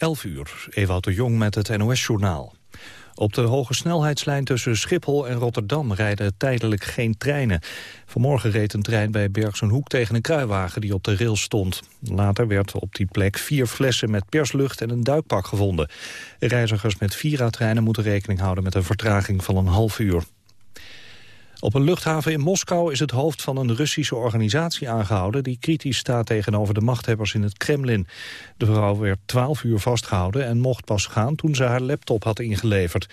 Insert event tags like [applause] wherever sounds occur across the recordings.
11 uur, Ewout de Jong met het NOS-journaal. Op de hoge snelheidslijn tussen Schiphol en Rotterdam rijden tijdelijk geen treinen. Vanmorgen reed een trein bij Bergsenhoek tegen een kruiwagen die op de rails stond. Later werd op die plek vier flessen met perslucht en een duikpak gevonden. Reizigers met Vira-treinen moeten rekening houden met een vertraging van een half uur. Op een luchthaven in Moskou is het hoofd van een Russische organisatie aangehouden... die kritisch staat tegenover de machthebbers in het Kremlin. De vrouw werd twaalf uur vastgehouden en mocht pas gaan toen ze haar laptop had ingeleverd.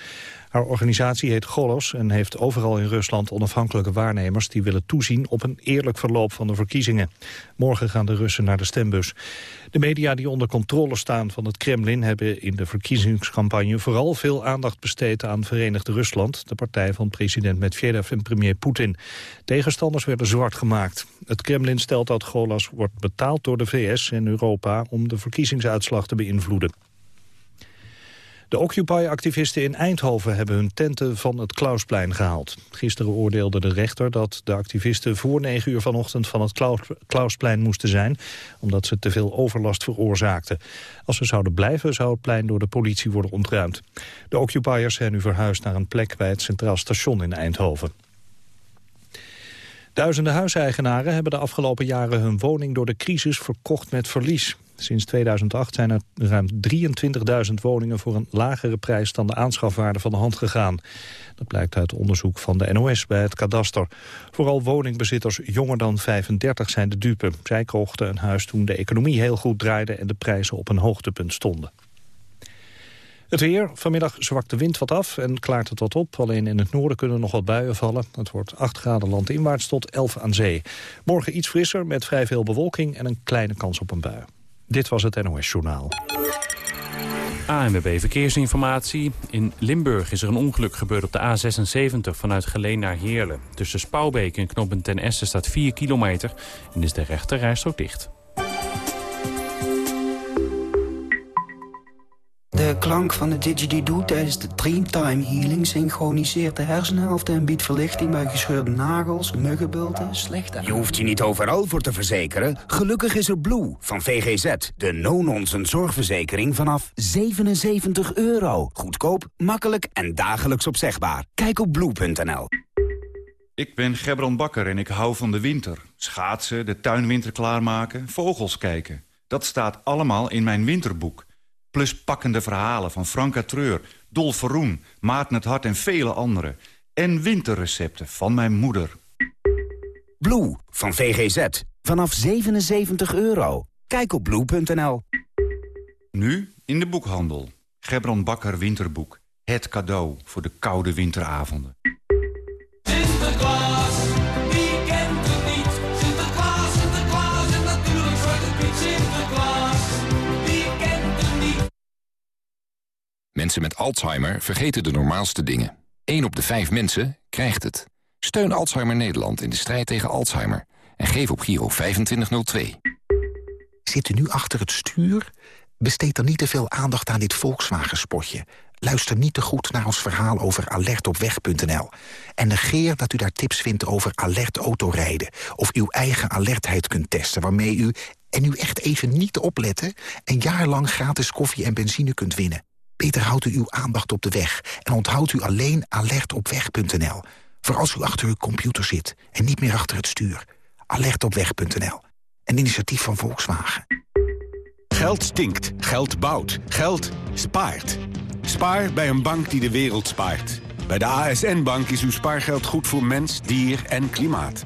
Haar organisatie heet Golos en heeft overal in Rusland onafhankelijke waarnemers die willen toezien op een eerlijk verloop van de verkiezingen. Morgen gaan de Russen naar de stembus. De media die onder controle staan van het Kremlin hebben in de verkiezingscampagne vooral veel aandacht besteed aan Verenigd Rusland, de partij van president Medvedev en premier Poetin. Tegenstanders werden zwart gemaakt. Het Kremlin stelt dat Golos wordt betaald door de VS en Europa om de verkiezingsuitslag te beïnvloeden. De Occupy-activisten in Eindhoven hebben hun tenten van het Klausplein gehaald. Gisteren oordeelde de rechter dat de activisten voor 9 uur vanochtend van het Klausplein moesten zijn, omdat ze te veel overlast veroorzaakten. Als ze zouden blijven zou het plein door de politie worden ontruimd. De Occupiers zijn nu verhuisd naar een plek bij het Centraal Station in Eindhoven. Duizenden huiseigenaren hebben de afgelopen jaren hun woning door de crisis verkocht met verlies. Sinds 2008 zijn er ruim 23.000 woningen voor een lagere prijs dan de aanschafwaarde van de hand gegaan. Dat blijkt uit onderzoek van de NOS bij het kadaster. Vooral woningbezitters jonger dan 35 zijn de dupe. Zij kochten een huis toen de economie heel goed draaide en de prijzen op een hoogtepunt stonden. Het weer. Vanmiddag zwakt de wind wat af en klaart het wat op. Alleen in het noorden kunnen nog wat buien vallen. Het wordt 8 graden landinwaarts tot 11 aan zee. Morgen iets frisser met vrij veel bewolking en een kleine kans op een bui. Dit was het NOS Journaal. ANWB Verkeersinformatie. In Limburg is er een ongeluk gebeurd op de A76 vanuit Geleen naar Heerlen. Tussen Spouwbeek en Knoppen ten Essen staat 4 kilometer en is de rechterrijstrook dicht. De klank van de didgeridoo tijdens de Dreamtime Healing... synchroniseert de hersenhelft en biedt verlichting bij gescheurde nagels, muggenbulten, slechte... Je hoeft je niet overal voor te verzekeren. Gelukkig is er Blue van VGZ. De no-nonsense zorgverzekering vanaf 77 euro. Goedkoop, makkelijk en dagelijks opzegbaar. Kijk op blue.nl. Ik ben Gebron Bakker en ik hou van de winter. Schaatsen, de tuinwinter klaarmaken, vogels kijken. Dat staat allemaal in mijn winterboek. Plus pakkende verhalen van Franka Treur, Dolf Verroen, Maarten het Hart en vele anderen. En winterrecepten van mijn moeder. Blue van VGZ. Vanaf 77 euro. Kijk op blue.nl. Nu in de boekhandel. Gebron Bakker Winterboek. Het cadeau voor de koude winteravonden. Mensen met Alzheimer vergeten de normaalste dingen. 1 op de 5 mensen krijgt het. Steun Alzheimer Nederland in de strijd tegen Alzheimer. En geef op Giro 2502. Zit u nu achter het stuur? Besteed dan niet te veel aandacht aan dit Volkswagen-spotje. Luister niet te goed naar ons verhaal over alertopweg.nl. En negeer dat u daar tips vindt over alert autorijden... of uw eigen alertheid kunt testen waarmee u... en u echt even niet opletten... een jaar lang gratis koffie en benzine kunt winnen. Beter houdt u uw aandacht op de weg en onthoudt u alleen alertopweg.nl. Voor als u achter uw computer zit en niet meer achter het stuur. Alertopweg.nl. Een initiatief van Volkswagen. Geld stinkt, geld bouwt, geld spaart. Spaar bij een bank die de wereld spaart. Bij de ASN-bank is uw spaargeld goed voor mens, dier en klimaat.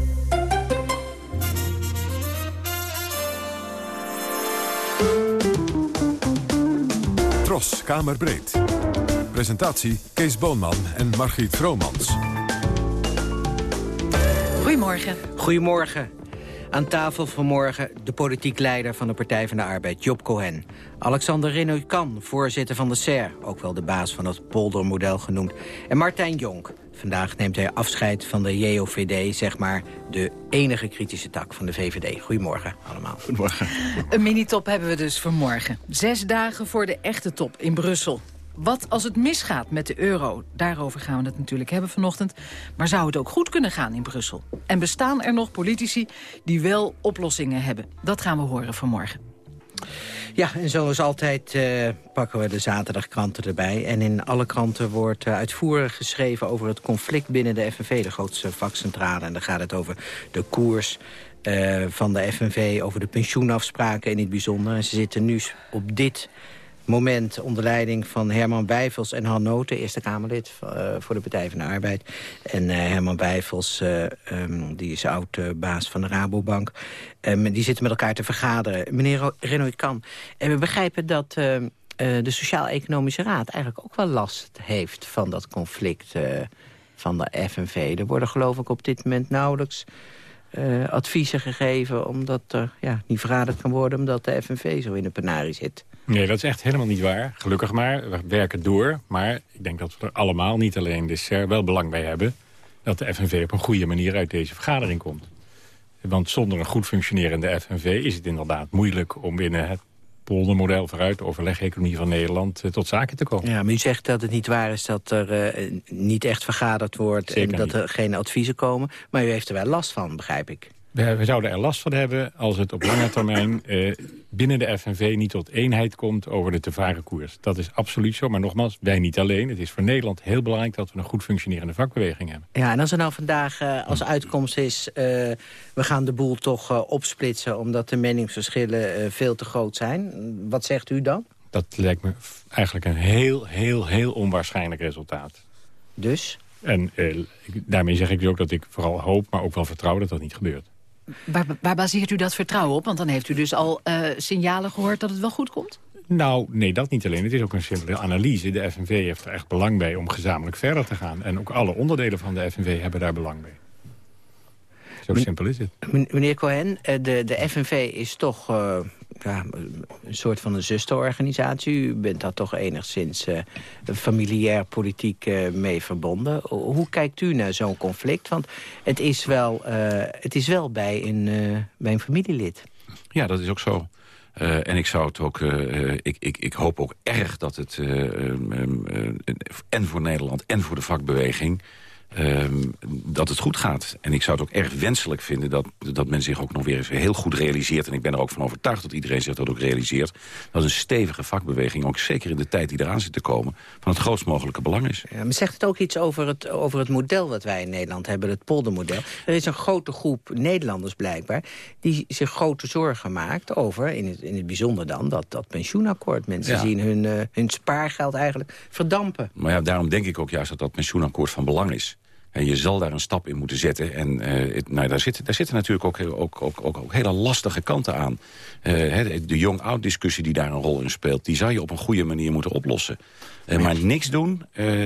Tros, Kamerbreed. Presentatie Kees Boonman en Margriet Vromans. Goedemorgen. Goedemorgen. Aan tafel vanmorgen de politiek leider van de Partij van de Arbeid, Job Cohen. Alexander Renoy-Kan, voorzitter van de SER, ook wel de baas van het poldermodel genoemd. En Martijn Jonk. Vandaag neemt hij afscheid van de JOVD, zeg maar de enige kritische tak van de VVD. Goedemorgen allemaal. Goedemorgen. Een mini-top hebben we dus vanmorgen. Zes dagen voor de echte top in Brussel. Wat als het misgaat met de euro? Daarover gaan we het natuurlijk hebben vanochtend. Maar zou het ook goed kunnen gaan in Brussel? En bestaan er nog politici die wel oplossingen hebben? Dat gaan we horen vanmorgen. Ja, en zoals altijd uh, pakken we de zaterdagkranten erbij. En in alle kranten wordt uh, uitvoerig geschreven over het conflict binnen de FNV... de grootste vakcentrale. En dan gaat het over de koers uh, van de FNV... over de pensioenafspraken in het bijzonder. En ze zitten nu op dit moment onder leiding van Herman Bijvels en Han Noten... Eerste Kamerlid uh, voor de Partij van de Arbeid. En uh, Herman Bijvels, uh, um, die is oud-baas van de Rabobank. Um, die zitten met elkaar te vergaderen. Meneer Renoy Kan, en we begrijpen dat de Sociaal-Economische Raad... eigenlijk ook wel last heeft van dat conflict van de FNV. Er worden geloof ik op dit moment nauwelijks... adviezen gegeven, omdat er ja, niet vergaderd kan worden... omdat de FNV zo in de penarie zit. Nee, dat is echt helemaal niet waar. Gelukkig maar. We werken door. Maar ik denk dat we er allemaal, niet alleen de SER, wel belang bij hebben... dat de FNV op een goede manier uit deze vergadering komt. Want zonder een goed functionerende FNV is het inderdaad moeilijk... om binnen het poldermodel vooruit, de overleg-economie van Nederland... Eh, tot zaken te komen. Ja, maar u zegt dat het niet waar is dat er uh, niet echt vergaderd wordt... Zeker en dat niet. er geen adviezen komen. Maar u heeft er wel last van, begrijp ik. We, we, zouden er last van hebben als het op lange termijn uh, binnen de FNV niet tot eenheid komt over de te varen koers. Dat is absoluut zo, maar nogmaals, wij niet alleen. Het is voor Nederland heel belangrijk dat we een goed functionerende vakbeweging hebben. Ja, en als er nou vandaag uh, als uitkomst is, uh, we gaan de boel toch opsplitsen omdat de meningsverschillen veel te groot zijn. Wat zegt u dan? Dat lijkt me eigenlijk een heel, heel, heel onwaarschijnlijk resultaat. Dus? En daarmee zeg ik ook dat ik vooral hoop, maar ook wel vertrouw dat dat niet gebeurt. Waar, waar, baseert u dat vertrouwen op? Want dan heeft u dus al uh, signalen gehoord dat het wel goed komt? Nou, nee, dat niet alleen. Het is ook een simpele analyse. De FNV heeft er echt belang bij om gezamenlijk verder te gaan. En ook alle onderdelen van de FNV hebben daar belang bij. Zo simpel is het. Meneer Cohen, de, de FNV is toch uh, ja, een soort van een zusterorganisatie. U bent daar toch enigszins uh, familiair politiek uh, mee verbonden. Hoe kijkt u naar zo'n conflict? Want het is wel, het is wel bij, een, bij een familielid. Ja, dat is ook zo. En ik zou het ook, ik, ik, ik hoop ook erg dat het uh, en voor Nederland en voor de vakbeweging Um, dat het goed gaat. En ik zou het ook erg wenselijk vinden dat, dat men zich ook nog weer eens heel goed realiseert. En ik ben er ook van overtuigd dat iedereen zich dat ook realiseert. Dat een stevige vakbeweging, ook zeker in de tijd die eraan zit te komen... van het grootst mogelijke belang is. Ja, maar zegt het ook iets over het, over het model dat wij in Nederland hebben, het poldermodel? Er is een grote groep Nederlanders blijkbaar... die zich grote zorgen maakt over, in het, in het bijzonder dan, dat, dat pensioenakkoord. Mensen ja. zien hun, uh, hun spaargeld eigenlijk verdampen. Maar ja, daarom denk ik ook juist dat dat pensioenakkoord van belang is. En je zal daar een stap in moeten zetten. En uh, het, nou, daar, zitten, daar zitten natuurlijk ook, ook, ook, ook, ook hele lastige kanten aan. Uh, de jong-oud discussie die daar een rol in speelt... die zou je op een goede manier moeten oplossen. Uh, maar niks doen,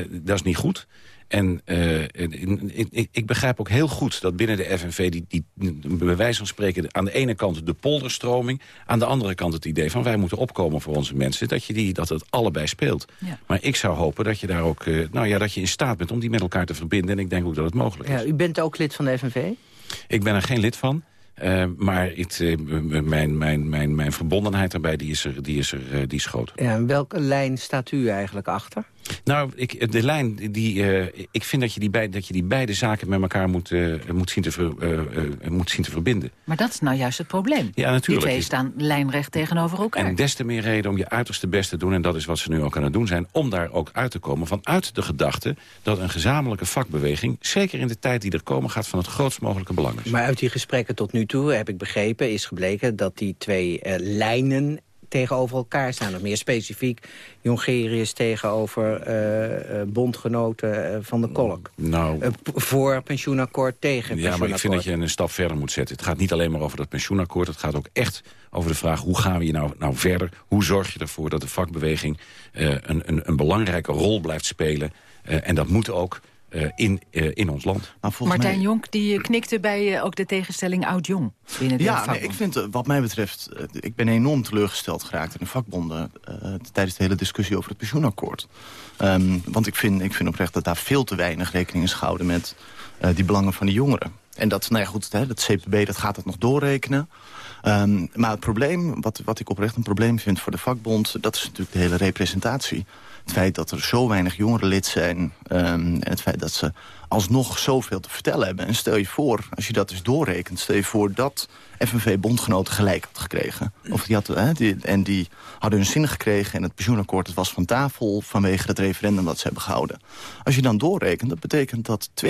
dat is niet goed. En uh, ik, ik, begrijp ook heel goed dat binnen de FNV... Die, die, bij wijze van spreken aan de ene kant de polderstroming... aan de andere kant het idee van wij moeten opkomen voor onze mensen... dat, je die, dat het allebei speelt. Ja. Maar ik zou hopen dat je daar ook uh, nou ja, dat je in staat bent om die met elkaar te verbinden. En ik denk ook dat het mogelijk is. Ja, u bent ook lid van de FNV? Ik ben er geen lid van. Uh, maar uh, mijn, mijn, mijn, mijn verbondenheid daarbij die is, er, die is, er, uh, die is groot. Ja, en welke lijn staat u eigenlijk achter? Nou, ik, de lijn, die, uh, ik vind dat je die, bij, dat je die beide zaken met elkaar moet, uh, moet, zien te ver, uh, moet zien te verbinden. Maar dat is nou juist het probleem. Ja, natuurlijk. Die twee staan lijnrecht tegenover elkaar. En des te meer reden om je uiterste best te doen... en dat is wat ze nu ook aan het doen zijn... om daar ook uit te komen vanuit de gedachte... dat een gezamenlijke vakbeweging... zeker in de tijd die er komen gaat... van het grootst mogelijke belang is. Maar uit die gesprekken tot nu toe, heb ik begrepen... is gebleken dat die twee lijnen tegenover elkaar staan. Of meer specifiek, Jongerius tegenover uh, uh, bondgenoten uh, van de kolk. Nou, voor pensioenakkoord, tegen Ja, maar ik vind dat je een stap verder moet zetten. Het gaat niet alleen maar over dat pensioenakkoord. Het gaat ook echt over de vraag, hoe gaan we hier nou, nou verder? Hoe zorg je ervoor dat de vakbeweging een, een, een belangrijke rol blijft spelen? en dat moet ook... eh, in, eh, in ons land. Martijn mij... Jonk die knikte bij ook de tegenstelling oud-jong binnen de Ja, nee, ik vind wat mij betreft... ik ben enorm teleurgesteld geraakt in de vakbonden... tijdens de hele discussie over het pensioenakkoord. Um, want ik vind, ik vind oprecht dat daar veel te weinig rekening is gehouden... met die belangen van de jongeren. En dat, nou ja, goed, hè, dat CPB dat gaat het nog doorrekenen. Um, maar het probleem, wat, wat ik oprecht een probleem vind voor de vakbond... dat is natuurlijk de hele representatie. Het feit dat er zo weinig jongeren lid zijn... Um, en het feit dat ze alsnog zoveel te vertellen hebben. En stel je voor, als je dat dus doorrekent... stel je voor dat FNV-bondgenoten gelijk had gekregen. Of die had, hè, die, en die hadden hun zin gekregen en het pensioenakkoord het was van tafel... vanwege het referendum dat ze hebben gehouden. Als je dan doorrekent, dat betekent dat 2%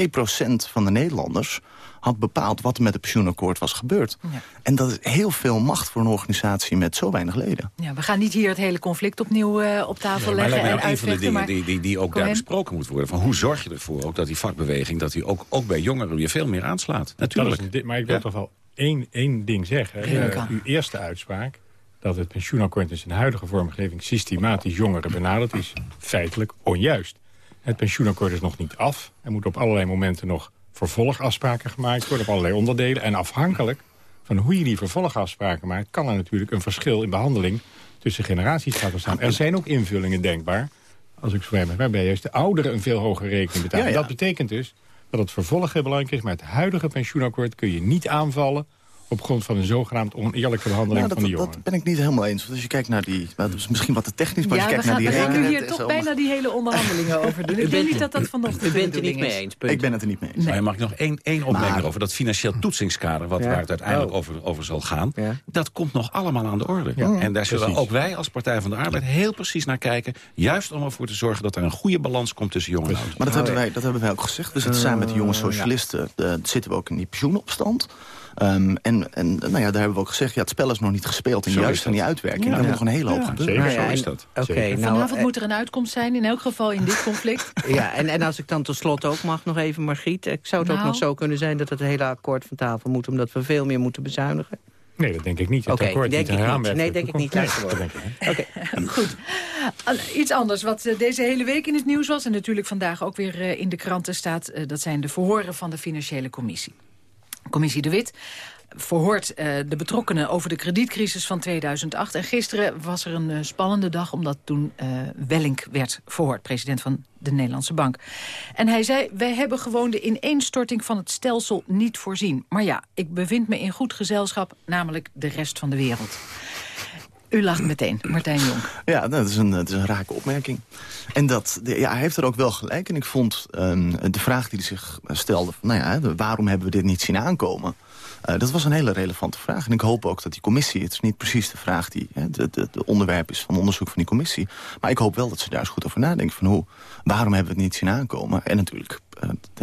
van de Nederlanders had bepaald wat er met het pensioenakkoord was gebeurd. Ja. En dat is heel veel macht voor een organisatie met zo weinig leden. Ja, we gaan niet hier het hele conflict opnieuw uh, op tafel leggen. Maar lijkt mij een van de dingen die, die, die ook daar besproken moet worden. Van hoe zorg je ervoor ook dat die vakbeweging... dat die ook, ook bij jongeren weer veel meer aanslaat. Natuurlijk. maar ik wil toch wel één, één ding zeggen. Uh, uw eerste uitspraak dat het pensioenakkoord in zijn huidige vormgeving... systematisch jongeren benadert, is feitelijk onjuist. Het pensioenakkoord is nog niet af. Er moet op allerlei momenten nog vervolgafspraken gemaakt worden... op allerlei onderdelen. En afhankelijk van hoe je die vervolgafspraken maakt... kan er natuurlijk een verschil in behandeling tussen generaties gaan bestaan. Er zijn ook invullingen denkbaar, als ik zo ben, waarbij juist de ouderen een veel hogere rekening betalen. Dat betekent dus dat het vervolg heel belangrijk is... maar het huidige pensioenakkoord kun je niet aanvallen op grond van een zogenaamd oneerlijke behandeling van de jongeren. Dat ben ik niet helemaal eens. Want als je kijkt naar die... dat is misschien wat te technisch, maar als je kijkt naar die rekening... Ja, we gaan hier toch bijna die hele onderhandelingen over doen. [laughs] Ik denk niet dat dat vanochtend U bent het er niet mee eens, Ik ben het er niet mee eens. Nee. mag ik nog één, één opmerking over dat financieel toetsingskader... Wat, waar het uiteindelijk oh. over, over zal gaan... dat komt nog allemaal aan de orde. En daar zullen ook wij als Partij van de Arbeid heel precies naar kijken... juist om ervoor te zorgen dat er een goede balans komt tussen jong en oud. Maar dat hebben, wij, dat hebben wij ook gezegd. We zitten samen met de jonge socialisten. zitten we ook in die pensioenopstand... Um, en, en nou ja, daar hebben we ook gezegd, ja, het spel is nog niet gespeeld. En juist van die uitwerking, ja. daar moet nog een hele hoop gebeuren. Zeker, zo is dat. Okay, nou, Vanavond eh, moet er een uitkomst zijn, in elk geval in dit conflict. [laughs] ja, en, en als ik dan tot slot ook mag nog even, Margriet. Ik zou het ook nou. nog zo kunnen zijn dat het hele akkoord van tafel moet... omdat we veel meer moeten bezuinigen. Nee, dat denk ik niet. Het akkoord denk niet ik niet. Nee, denk ik niet. Nee, Oké, goed. Iets anders wat eh, deze hele week in het nieuws was... en natuurlijk vandaag ook weer eh, in de kranten staat... dat zijn de verhoren van de Financiële Commissie. Commissie De Wit verhoort uh, de betrokkenen over de kredietcrisis van 2008. En gisteren was er een uh, spannende dag, omdat toen uh, Wellink werd verhoord. President van de Nederlandse Bank. En hij zei, wij hebben gewoon de ineenstorting van het stelsel niet voorzien. Maar ja, ik bevind me in goed gezelschap, namelijk de rest van de wereld. U lacht meteen, Martijn Jong. Ja, dat is een, dat is een rake opmerking. En dat, ja, hij heeft er ook wel gelijk. En ik vond um, de vraag die hij zich stelde... nou ja, waarom hebben we dit niet zien aankomen... Uh, dat was een hele relevante vraag. En ik hoop ook dat die commissie... het is niet precies de vraag die de onderwerp is van onderzoek van die commissie... maar ik hoop wel dat ze daar eens goed over nadenken. Van hoe, waarom hebben we het niet zien aankomen? En natuurlijk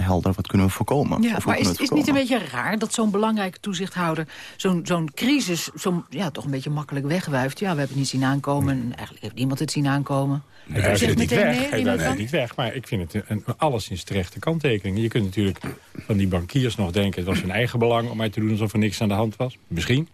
helder, wat kunnen we voorkomen? Ja, maar is het niet een beetje raar dat zo'n belangrijke toezichthouder... zo'n zo'n crisis zo ja, toch een beetje makkelijk wegwuift? Ja, we hebben het niet zien aankomen. En eigenlijk heeft niemand het zien aankomen. Nee, hij zit niet weg. Nee, hij niet weg. Maar ik vind het een, alleszins terechte kanttekening. Je kunt natuurlijk van die bankiers nog denken... het was hun eigen belang om mij te doen alsof er niks aan de hand was. Misschien.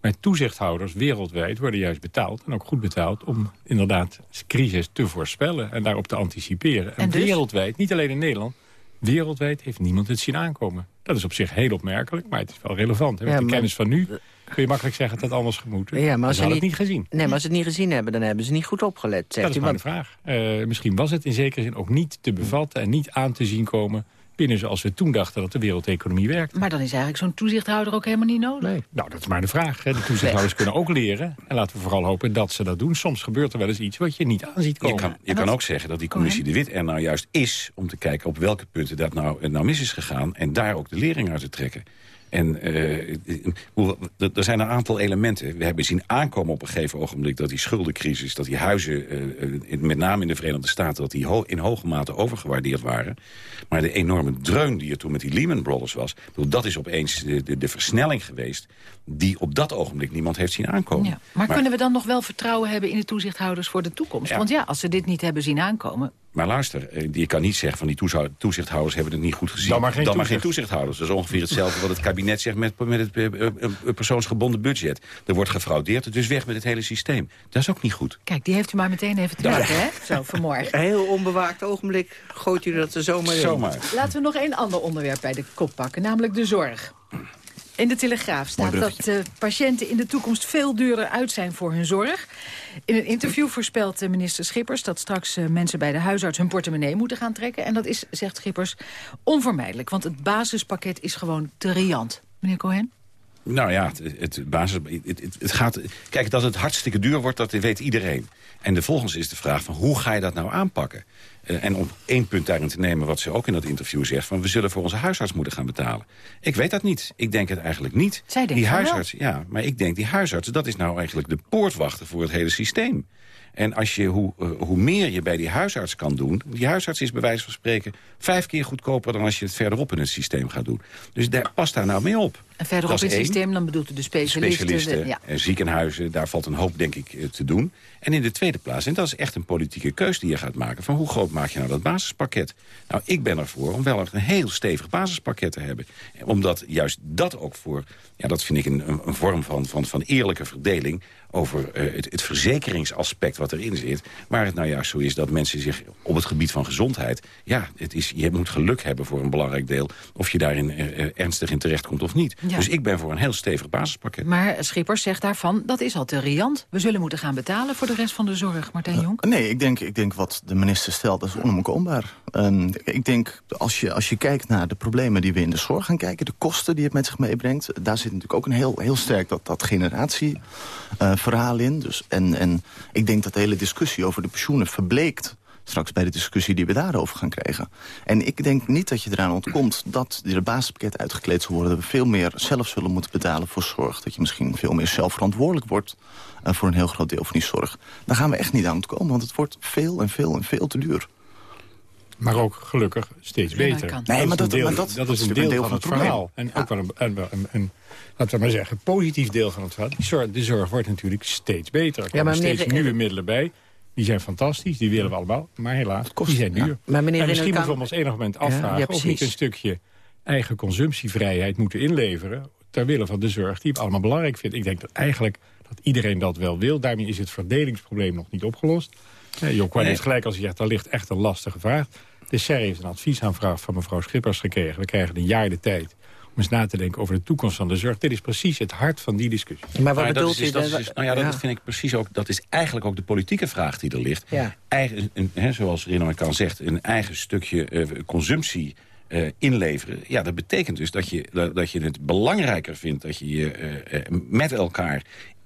Maar toezichthouders wereldwijd worden juist betaald... en ook goed betaald om inderdaad crisis te voorspellen... en daarop te anticiperen. En, dus? wereldwijd, niet alleen in Nederland... wereldwijd heeft niemand het zien aankomen. Dat is op zich heel opmerkelijk, maar het is wel relevant. Met de kennis van nu kun je makkelijk zeggen dat het anders gemoeten. Ja, maar als ze niet, het niet gezien. Nee, maar als ze het niet gezien hebben, dan hebben ze niet goed opgelet. Zegt dat is maar de vraag. Uh, misschien was het in zekere zin ook niet te bevatten en niet aan te zien komen binnen zoals we toen dachten dat de wereldeconomie werkt. Maar dan is eigenlijk zo'n toezichthouder ook helemaal niet nodig. Nee. Nou, dat is maar de vraag. Hè. De toezichthouders kunnen ook leren. En laten we vooral hopen dat ze dat doen. Soms gebeurt er wel eens iets wat je niet aan ziet komen. Je kan, je kan ook zeggen dat die commissie de Wit er nou juist is... om te kijken op welke punten dat nou, nou mis is gegaan... en daar ook de lering uit te trekken. En uh, er zijn een aantal elementen. We hebben zien aankomen op een gegeven ogenblik... dat die schuldencrisis, dat die huizen, uh, met name in de Verenigde Staten... dat die ho in hoge mate overgewaardeerd waren. Maar de enorme dreun die er toen met die Lehman Brothers was... dat is opeens de, de, de, versnelling geweest... die op dat ogenblik niemand heeft zien aankomen. Ja. Maar, kunnen we dan nog wel vertrouwen hebben in de toezichthouders voor de toekomst? Want ja, als ze dit niet hebben zien aankomen Maar luister, eh, je kan niet zeggen van die toezichthouders hebben het niet goed gezien. Dan maar geen toezicht. toezichthouders. Dat is ongeveer hetzelfde wat het kabinet zegt met, met het eh, eh, persoonsgebonden budget. Er wordt gefraudeerd, dus weg met het hele systeem. Dat is ook niet goed. Kijk, die heeft u maar meteen even te Ja. maken, hè? Zo, vanmorgen. Een heel onbewaakt ogenblik gooit u dat er zomaar in. Zomaar. Laten we nog één ander onderwerp bij de kop pakken, namelijk de zorg. In de Telegraaf staat dat eh, patiënten in de toekomst veel duurder uit zijn voor hun zorg. In een interview voorspelt eh, minister Schippers dat straks eh, mensen bij de huisarts hun portemonnee moeten gaan trekken. En dat is, zegt Schippers, onvermijdelijk, want het basispakket is gewoon te riant. Meneer Cohen? Nou ja, het, het basis, het, het, het gaat, kijk, dat het hartstikke duur wordt, dat weet iedereen. En de volgens is de vraag van hoe ga je dat nou aanpakken? Eh, en om één punt daarin te nemen wat ze ook in dat interview zegt... van we zullen voor onze huisarts moeten gaan betalen. Ik weet dat niet. Ik denk het eigenlijk niet. Zij denkt die wel. huisarts, ja, maar ik denk die huisarts... dat is nou eigenlijk de poortwachter voor het hele systeem. En als je, hoe, eh, hoe meer je bij die huisarts kan doen... die huisarts is bij wijze van spreken vijf keer goedkoper... dan als je het verderop in het systeem gaat doen. Dus daar, pas daar nou mee op. En verderop in is het systeem, dan bedoelt u de specialisten. Specialisten, de- ja. en ziekenhuizen, daar valt een hoop, denk ik, eh, te doen. En in de tweede plaats, en dat is echt een politieke keus die je gaat maken... van hoe groot maak je nou dat basispakket? Nou, ik ben ervoor om wel echt een heel stevig basispakket te hebben. Omdat juist dat ook voor, ja, dat vind ik een, een, vorm van, van, van eerlijke verdeling... over eh, het, het verzekeringsaspect wat erin zit. Waar het nou juist zo is dat mensen zich op het gebied van gezondheid... ja, het is, je moet geluk hebben voor een belangrijk deel... of je daarin eh, ernstig in terechtkomt of niet. Ja. Dus ik ben voor een heel stevig basispakket. Maar Schippers zegt daarvan, dat is al te riant. We zullen moeten gaan betalen voor de rest van de zorg. Martijn Jonk? Nee, ik denk, ik denk wat de minister stelt, dat is onomkoombaar. Ehm, ik denk, als je, als je kijkt naar de problemen die we in de zorg gaan kijken... de kosten die het met zich meebrengt... daar zit natuurlijk ook een heel, heel sterk dat, dat generatieverhaal in. Dus, en, en ik denk dat de hele discussie over de pensioenen verbleekt straks bij de discussie die we daarover gaan krijgen. En ik denk niet dat je eraan ontkomt dat de basispakket uitgekleed zal worden... dat we veel meer zelf zullen moeten betalen voor zorg. Dat je misschien veel meer zelf verantwoordelijk wordt... eh, voor een heel groot deel van die zorg. Daar gaan we echt niet aan ontkomen, want het wordt veel en veel en veel te duur. Maar ook gelukkig steeds Ja, beter. Nee, is maar een dat- deel, maar dat- dat dat is is een deel een van deel het van het verhaal. En ook wel een, een, een, een, laten we maar zeggen, positief deel van het verhaal. Die zorg, de zorg wordt natuurlijk steeds beter. Er Ja, komen maar meneer steeds nieuwe middelen bij. Die zijn fantastisch, die willen we allemaal. Maar helaas, die zijn duur. Maar meneer en misschien moeten we ons enig moment Ja, afvragen... ja, of niet een stukje eigen consumptievrijheid moeten inleveren... ter wille van de zorg die we allemaal belangrijk vindt. Ik denk dat eigenlijk dat iedereen dat wel wil. Daarmee is het verdelingsprobleem nog niet opgelost. Eh, Job Nee. heeft gelijk als hij zegt, daar ligt echt een lastige vraag. De SER heeft een adviesaanvraag van mevrouw Schippers gekregen. We krijgen een jaar de tijd eens na te denken over de toekomst van de zorg. Dit is precies het hart van die discussie. Maar wat Nou ja, dat bedoelt is, u dat is nou ja, dat vind ik precies ook. Dat is eigenlijk ook de politieke vraag die er ligt. Ja. Eigen, een, hè, zoals Rino kan zegt, een eigen stukje eh, consumptie eh, inleveren. Ja, dat betekent dus dat je, dat, dat je het belangrijker vindt dat je je eh, eh, met elkaar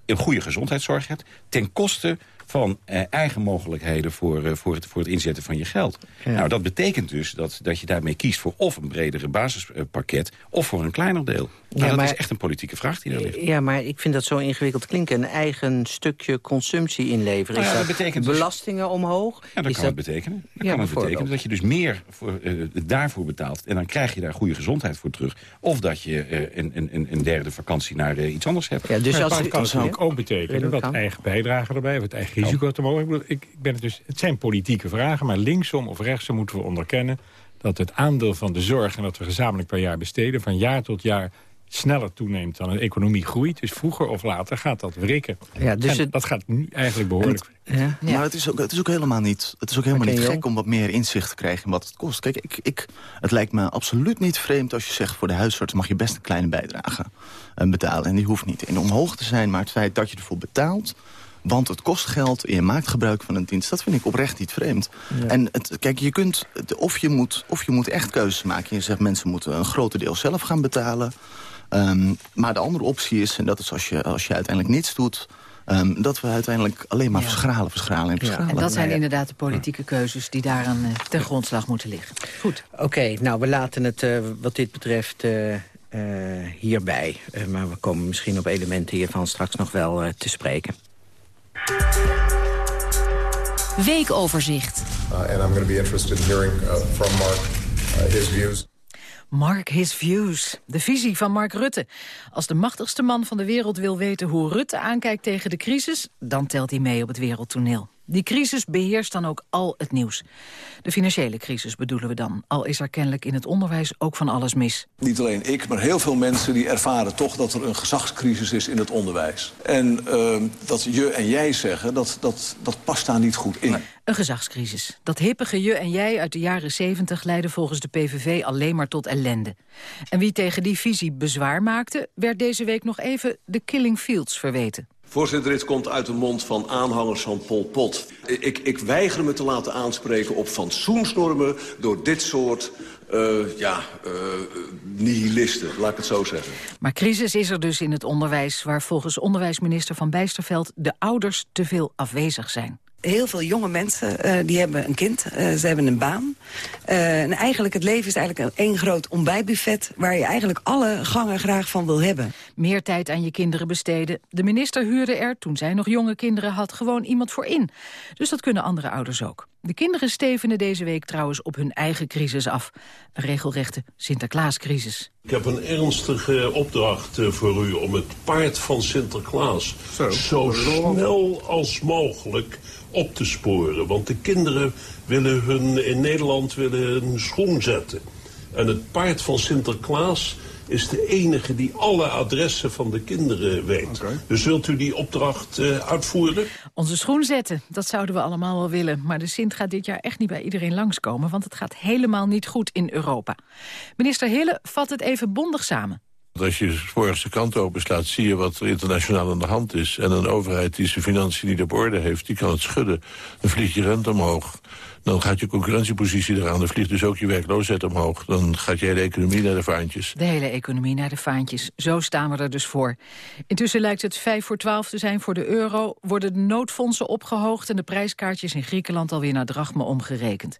een goede gezondheidszorg hebt, ten koste van eh, eigen mogelijkheden voor, eh, voor, het, voor het inzetten van je geld. Ja. Nou, dat betekent dus dat, dat je daarmee kiest voor of een bredere basispakket... of voor een kleiner deel. Nou, Ja, dat maar- is echt een politieke vraag die daar ligt. Ja, maar ik vind dat zo ingewikkeld klinken. Een eigen stukje consumptie inleveren. Nou ja, is dat dat betekent dus- belastingen omhoog? Ja, dat is kan het betekenen. Dat Ja, kan het betekenen dat je dus meer voor, eh, daarvoor betaalt. En dan krijg je daar goede gezondheid voor terug. Of dat je eh, een, een, een derde vakantie naar eh, iets anders hebt. Ja, dus maar als het kan als u- natuurlijk ook betekenen dat eigen bijdrage erbij, of het eigen risico te mogen. Ik bedoel, ik, ik ben het, dus, het zijn politieke vragen, maar linksom of rechtsom moeten we onderkennen dat het aandeel van de zorg en dat we gezamenlijk per jaar besteden van jaar tot jaar sneller toeneemt dan de economie groeit. Dus vroeger of later gaat dat wrikken. Ja, dus En het- dat gaat nu eigenlijk behoorlijk... Ja. Maar het is, ook, het is ook helemaal niet, het is ook helemaal niet joh. gek om wat meer inzicht te krijgen in wat het kost. Kijk, ik, ik, het lijkt me absoluut niet vreemd als je zegt... voor de huisarts mag je best een kleine bijdrage eh, betalen. En die hoeft niet in omhoog te zijn, maar het feit dat je ervoor betaalt... Want het kost geld en je maakt gebruik van een dienst. Dat vind ik oprecht niet vreemd. En het, kijk, je kunt, het- of, je moet, of je moet echt keuzes maken. Je zegt mensen moeten een groter deel zelf gaan betalen. Ehm, maar de andere optie is, en dat is als je, als je uiteindelijk niets doet... ehm, dat we uiteindelijk alleen maar Ja. verschralen, verschralen en verschralen. En dat zijn ja. inderdaad de politieke keuzes die daaraan eh, ten grondslag moeten liggen. Goed. Oké, nou, we laten het eh, wat dit betreft eh, eh, hierbij. Eh, maar we komen misschien op elementen hiervan straks nog wel te spreken. Weekoverzicht. Uh, and I'm going to be interested in hearing uh, from Mark uh, his views. Mark His Views, de visie van Mark Rutte. Als de machtigste man van de wereld wil weten hoe Rutte aankijkt tegen de crisis... dan telt hij mee op het wereldtoneel. Die crisis beheerst dan ook al het nieuws. De financiële crisis bedoelen we dan. Al is er kennelijk in het onderwijs ook van alles mis. Niet alleen ik, maar heel veel mensen die ervaren toch dat er een gezagscrisis is in het onderwijs. En uh, dat je en jij zeggen, dat, dat, dat past daar niet goed in. Een gezagscrisis. Dat hippige je en jij uit de jaren 70 leidde volgens de PVV alleen maar tot ellende. En wie tegen die visie bezwaar maakte, werd deze week nog even de Killing Fields verweten. Voorzitter, dit komt uit de mond van aanhangers van Pol Pot. Ik, ik weiger me te laten aanspreken op fatsoensnormen door dit soort uh, ja, uh, nihilisten, laat ik het zo zeggen. Maar crisis is er dus in het onderwijs... waar volgens onderwijsminister Van Bijsterveld de ouders te veel afwezig zijn heel veel jonge mensen uh, die hebben een kind, uh, ze hebben een baan. Uh, en eigenlijk het leven is eigenlijk een één groot ontbijtbuffet... waar je eigenlijk alle gangen graag van wil hebben. Meer tijd aan je kinderen besteden. De minister huurde er, toen zij nog jonge kinderen had, gewoon iemand voor in. Dus dat kunnen andere ouders ook. De kinderen stevenen deze week trouwens op hun eigen crisis af. Een regelrechte Sinterklaascrisis. Ik heb een ernstige opdracht voor u om het paard van Sinterklaas... zo, zo snel als mogelijk op te sporen. Want de kinderen willen hun, in Nederland willen hun schoen zetten. En het paard van Sinterklaas is de enige die alle adressen van de kinderen weet. Dus wilt u die opdracht uh, uitvoeren? Onze schoen zetten, dat zouden we allemaal wel willen. Maar de Sint gaat dit jaar echt niet bij iedereen langskomen... want het gaat helemaal niet goed in Europa. Minister Hille vat het even bondig samen. Als je vorige kant openslaat, zie je wat er internationaal aan de hand is. En een overheid die zijn financiën niet op orde heeft, die kan het schudden. Dan vliegt je rente omhoog. Dan gaat je concurrentiepositie eraan. Dan vliegt dus ook je werkloosheid omhoog. Dan gaat je hele economie naar de vaantjes. De hele economie naar de vaantjes. Zo staan we er dus voor. Intussen lijkt het vijf voor twaalf te zijn voor de euro. Worden de noodfondsen opgehoogd en de prijskaartjes in Griekenland alweer naar drachme omgerekend.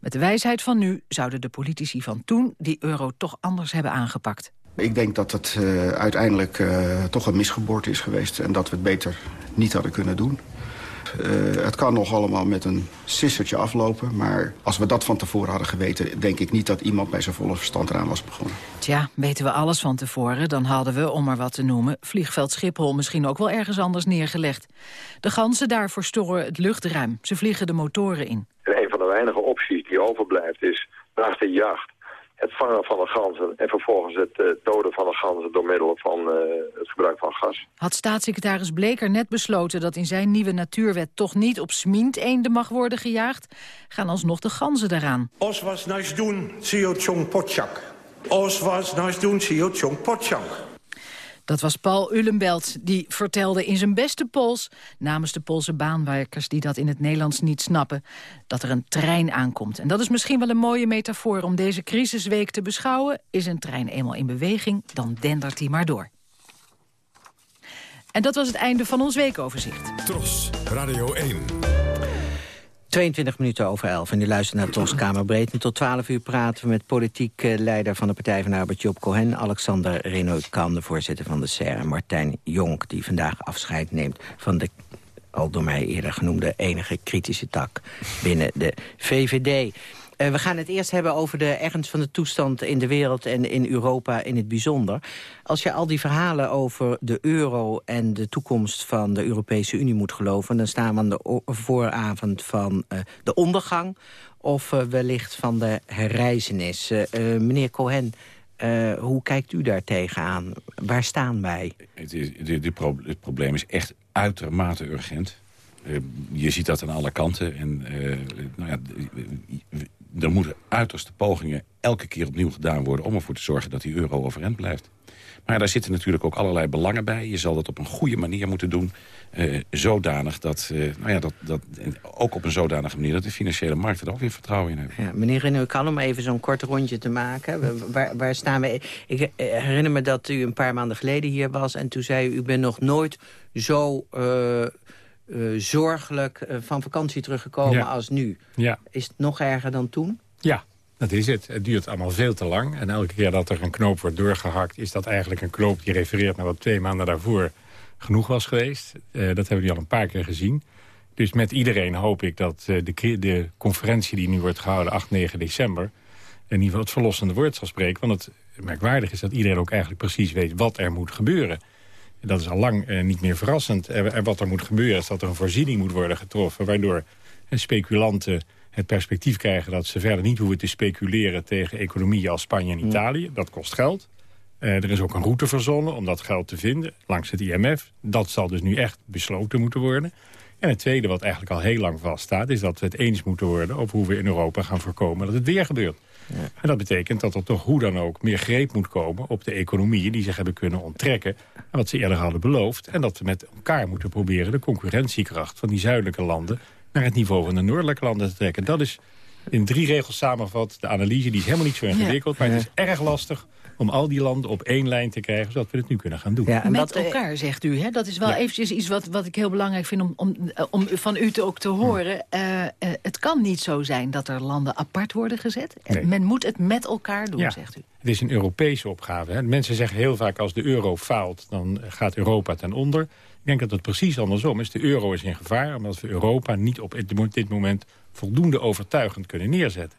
Met de wijsheid van nu zouden de politici van toen die euro toch anders hebben aangepakt. Ik denk dat het uh, uiteindelijk uh, toch een misgeboorte is geweest... en dat we het beter niet hadden kunnen doen. Uh, het kan nog allemaal met een sissertje aflopen... maar als we dat van tevoren hadden geweten... denk ik niet dat iemand bij zijn volle verstand eraan was begonnen. Tja, weten we alles van tevoren... dan hadden we, om maar wat te noemen... vliegveld Schiphol misschien ook wel ergens anders neergelegd. De ganzen daar verstoren het luchtruim. Ze vliegen de motoren in. En een van de weinige opties die overblijft is... naast de jacht het vangen van de ganzen en vervolgens het uh, doden van de ganzen door middel van uh, het gebruik van gas. Had staatssecretaris Bleker net besloten dat in zijn nieuwe natuurwet toch niet op smint eenden mag worden gejaagd, gaan alsnog de ganzen daaraan. Os was nice doen, Sio Chong Potjak. Os was nice doen, Sio Chong Potjak. Dat was Paul Ulenbelt, die vertelde in zijn beste Pools... namens de Poolse baanwerkers die dat in het Nederlands niet snappen... dat er een trein aankomt. En dat is misschien wel een mooie metafoor om deze crisisweek te beschouwen. Is een trein eenmaal in beweging, dan dendert hij maar door. En dat was het einde van ons weekoverzicht. Tros, Radio 1. 22 minuten over 11 en u luistert naar Tros Kamerbreed. Tot 12 uur praten we met politiek eh, leider van de Partij van de Arbeid Job Cohen... Alexander Renaud-Kam, de voorzitter van de SER... en Martijn Jonk, die vandaag afscheid neemt van de al door mij eerder genoemde enige kritische tak binnen de VVD. Uh, we gaan het eerst hebben over de ernst van de toestand in de wereld en in Europa in het bijzonder. Als je al die verhalen over de euro en de toekomst van de Europese Unie moet geloven... dan staan we aan de vooravond van uh, de ondergang of uh, wellicht van de herreizenis. meneer Cohen, hoe kijkt u daar tegenaan? Waar staan wij? Het, het, het probleem is echt uitermate urgent. je ziet dat aan alle kanten. En nou ja, er moeten uiterste pogingen elke keer opnieuw gedaan worden... om ervoor te zorgen dat die euro overeind blijft. Maar daar zitten natuurlijk ook allerlei belangen bij. Je zal dat op een goede manier moeten doen. Uh, zodanig dat, uh, nou ja, dat, dat, ook op een zodanige manier... dat de financiële markten er ook weer vertrouwen in hebben. Ja, meneer Renaud, ik kan om even zo'n kort rondje te maken. Waar, staan we? Ik eh, herinner me dat u een paar maanden geleden hier was... en toen zei u, u bent nog nooit zo... Uh, uh, zorgelijk uh, van vakantie teruggekomen als nu. Ja. Is het nog erger dan toen? Ja, dat is het. Het duurt allemaal veel te lang. En elke keer dat er een knoop wordt doorgehakt... is dat eigenlijk een knoop die refereert naar wat twee maanden daarvoor genoeg was geweest. Uh, dat hebben we al een paar keer gezien. Dus met iedereen hoop ik dat de, de conferentie die nu wordt gehouden... 8, 9 december... in ieder geval het verlossende woord zal spreken. Want het merkwaardig is dat iedereen ook eigenlijk precies weet wat er moet gebeuren. Dat is al lang eh, niet meer verrassend. En wat er moet gebeuren is dat er een voorziening moet worden getroffen... waardoor speculanten het perspectief krijgen dat ze verder niet hoeven te speculeren... tegen economieën als Spanje en Italië. Dat kost geld. Uh, er is ook een route verzonnen om dat geld te vinden langs het IMF. Dat zal dus nu echt besloten moeten worden. En het tweede wat eigenlijk al heel lang vaststaat... is dat we het eens moeten worden over hoe we in Europa gaan voorkomen dat het weer gebeurt. Ja. En dat betekent dat er toch hoe dan ook meer greep moet komen... op de economieën die zich hebben kunnen onttrekken... aan wat ze eerder hadden beloofd. En dat we met elkaar moeten proberen de concurrentiekracht van die zuidelijke landen... naar het niveau van de noordelijke landen te trekken. Dat is in drie regels samenvat de analyse. Die is helemaal niet zo ingewikkeld, maar het is erg lastig om al die landen op één lijn te krijgen... zodat we het nu kunnen gaan doen. Ja, Met eh, elkaar, zegt u. Hè? Dat is wel eventjes iets wat, wat ik heel belangrijk vind om, om, eh, om van u te ook te horen. Uh, het kan niet zo zijn dat er landen apart worden gezet. Nee. Men moet het met elkaar doen, zegt u. Het is een Europese opgave. Hè? Mensen zeggen heel vaak als de euro faalt, dan gaat Europa ten onder. Ik denk dat het precies andersom is. De euro is in gevaar omdat we Europa niet op dit moment voldoende overtuigend kunnen neerzetten.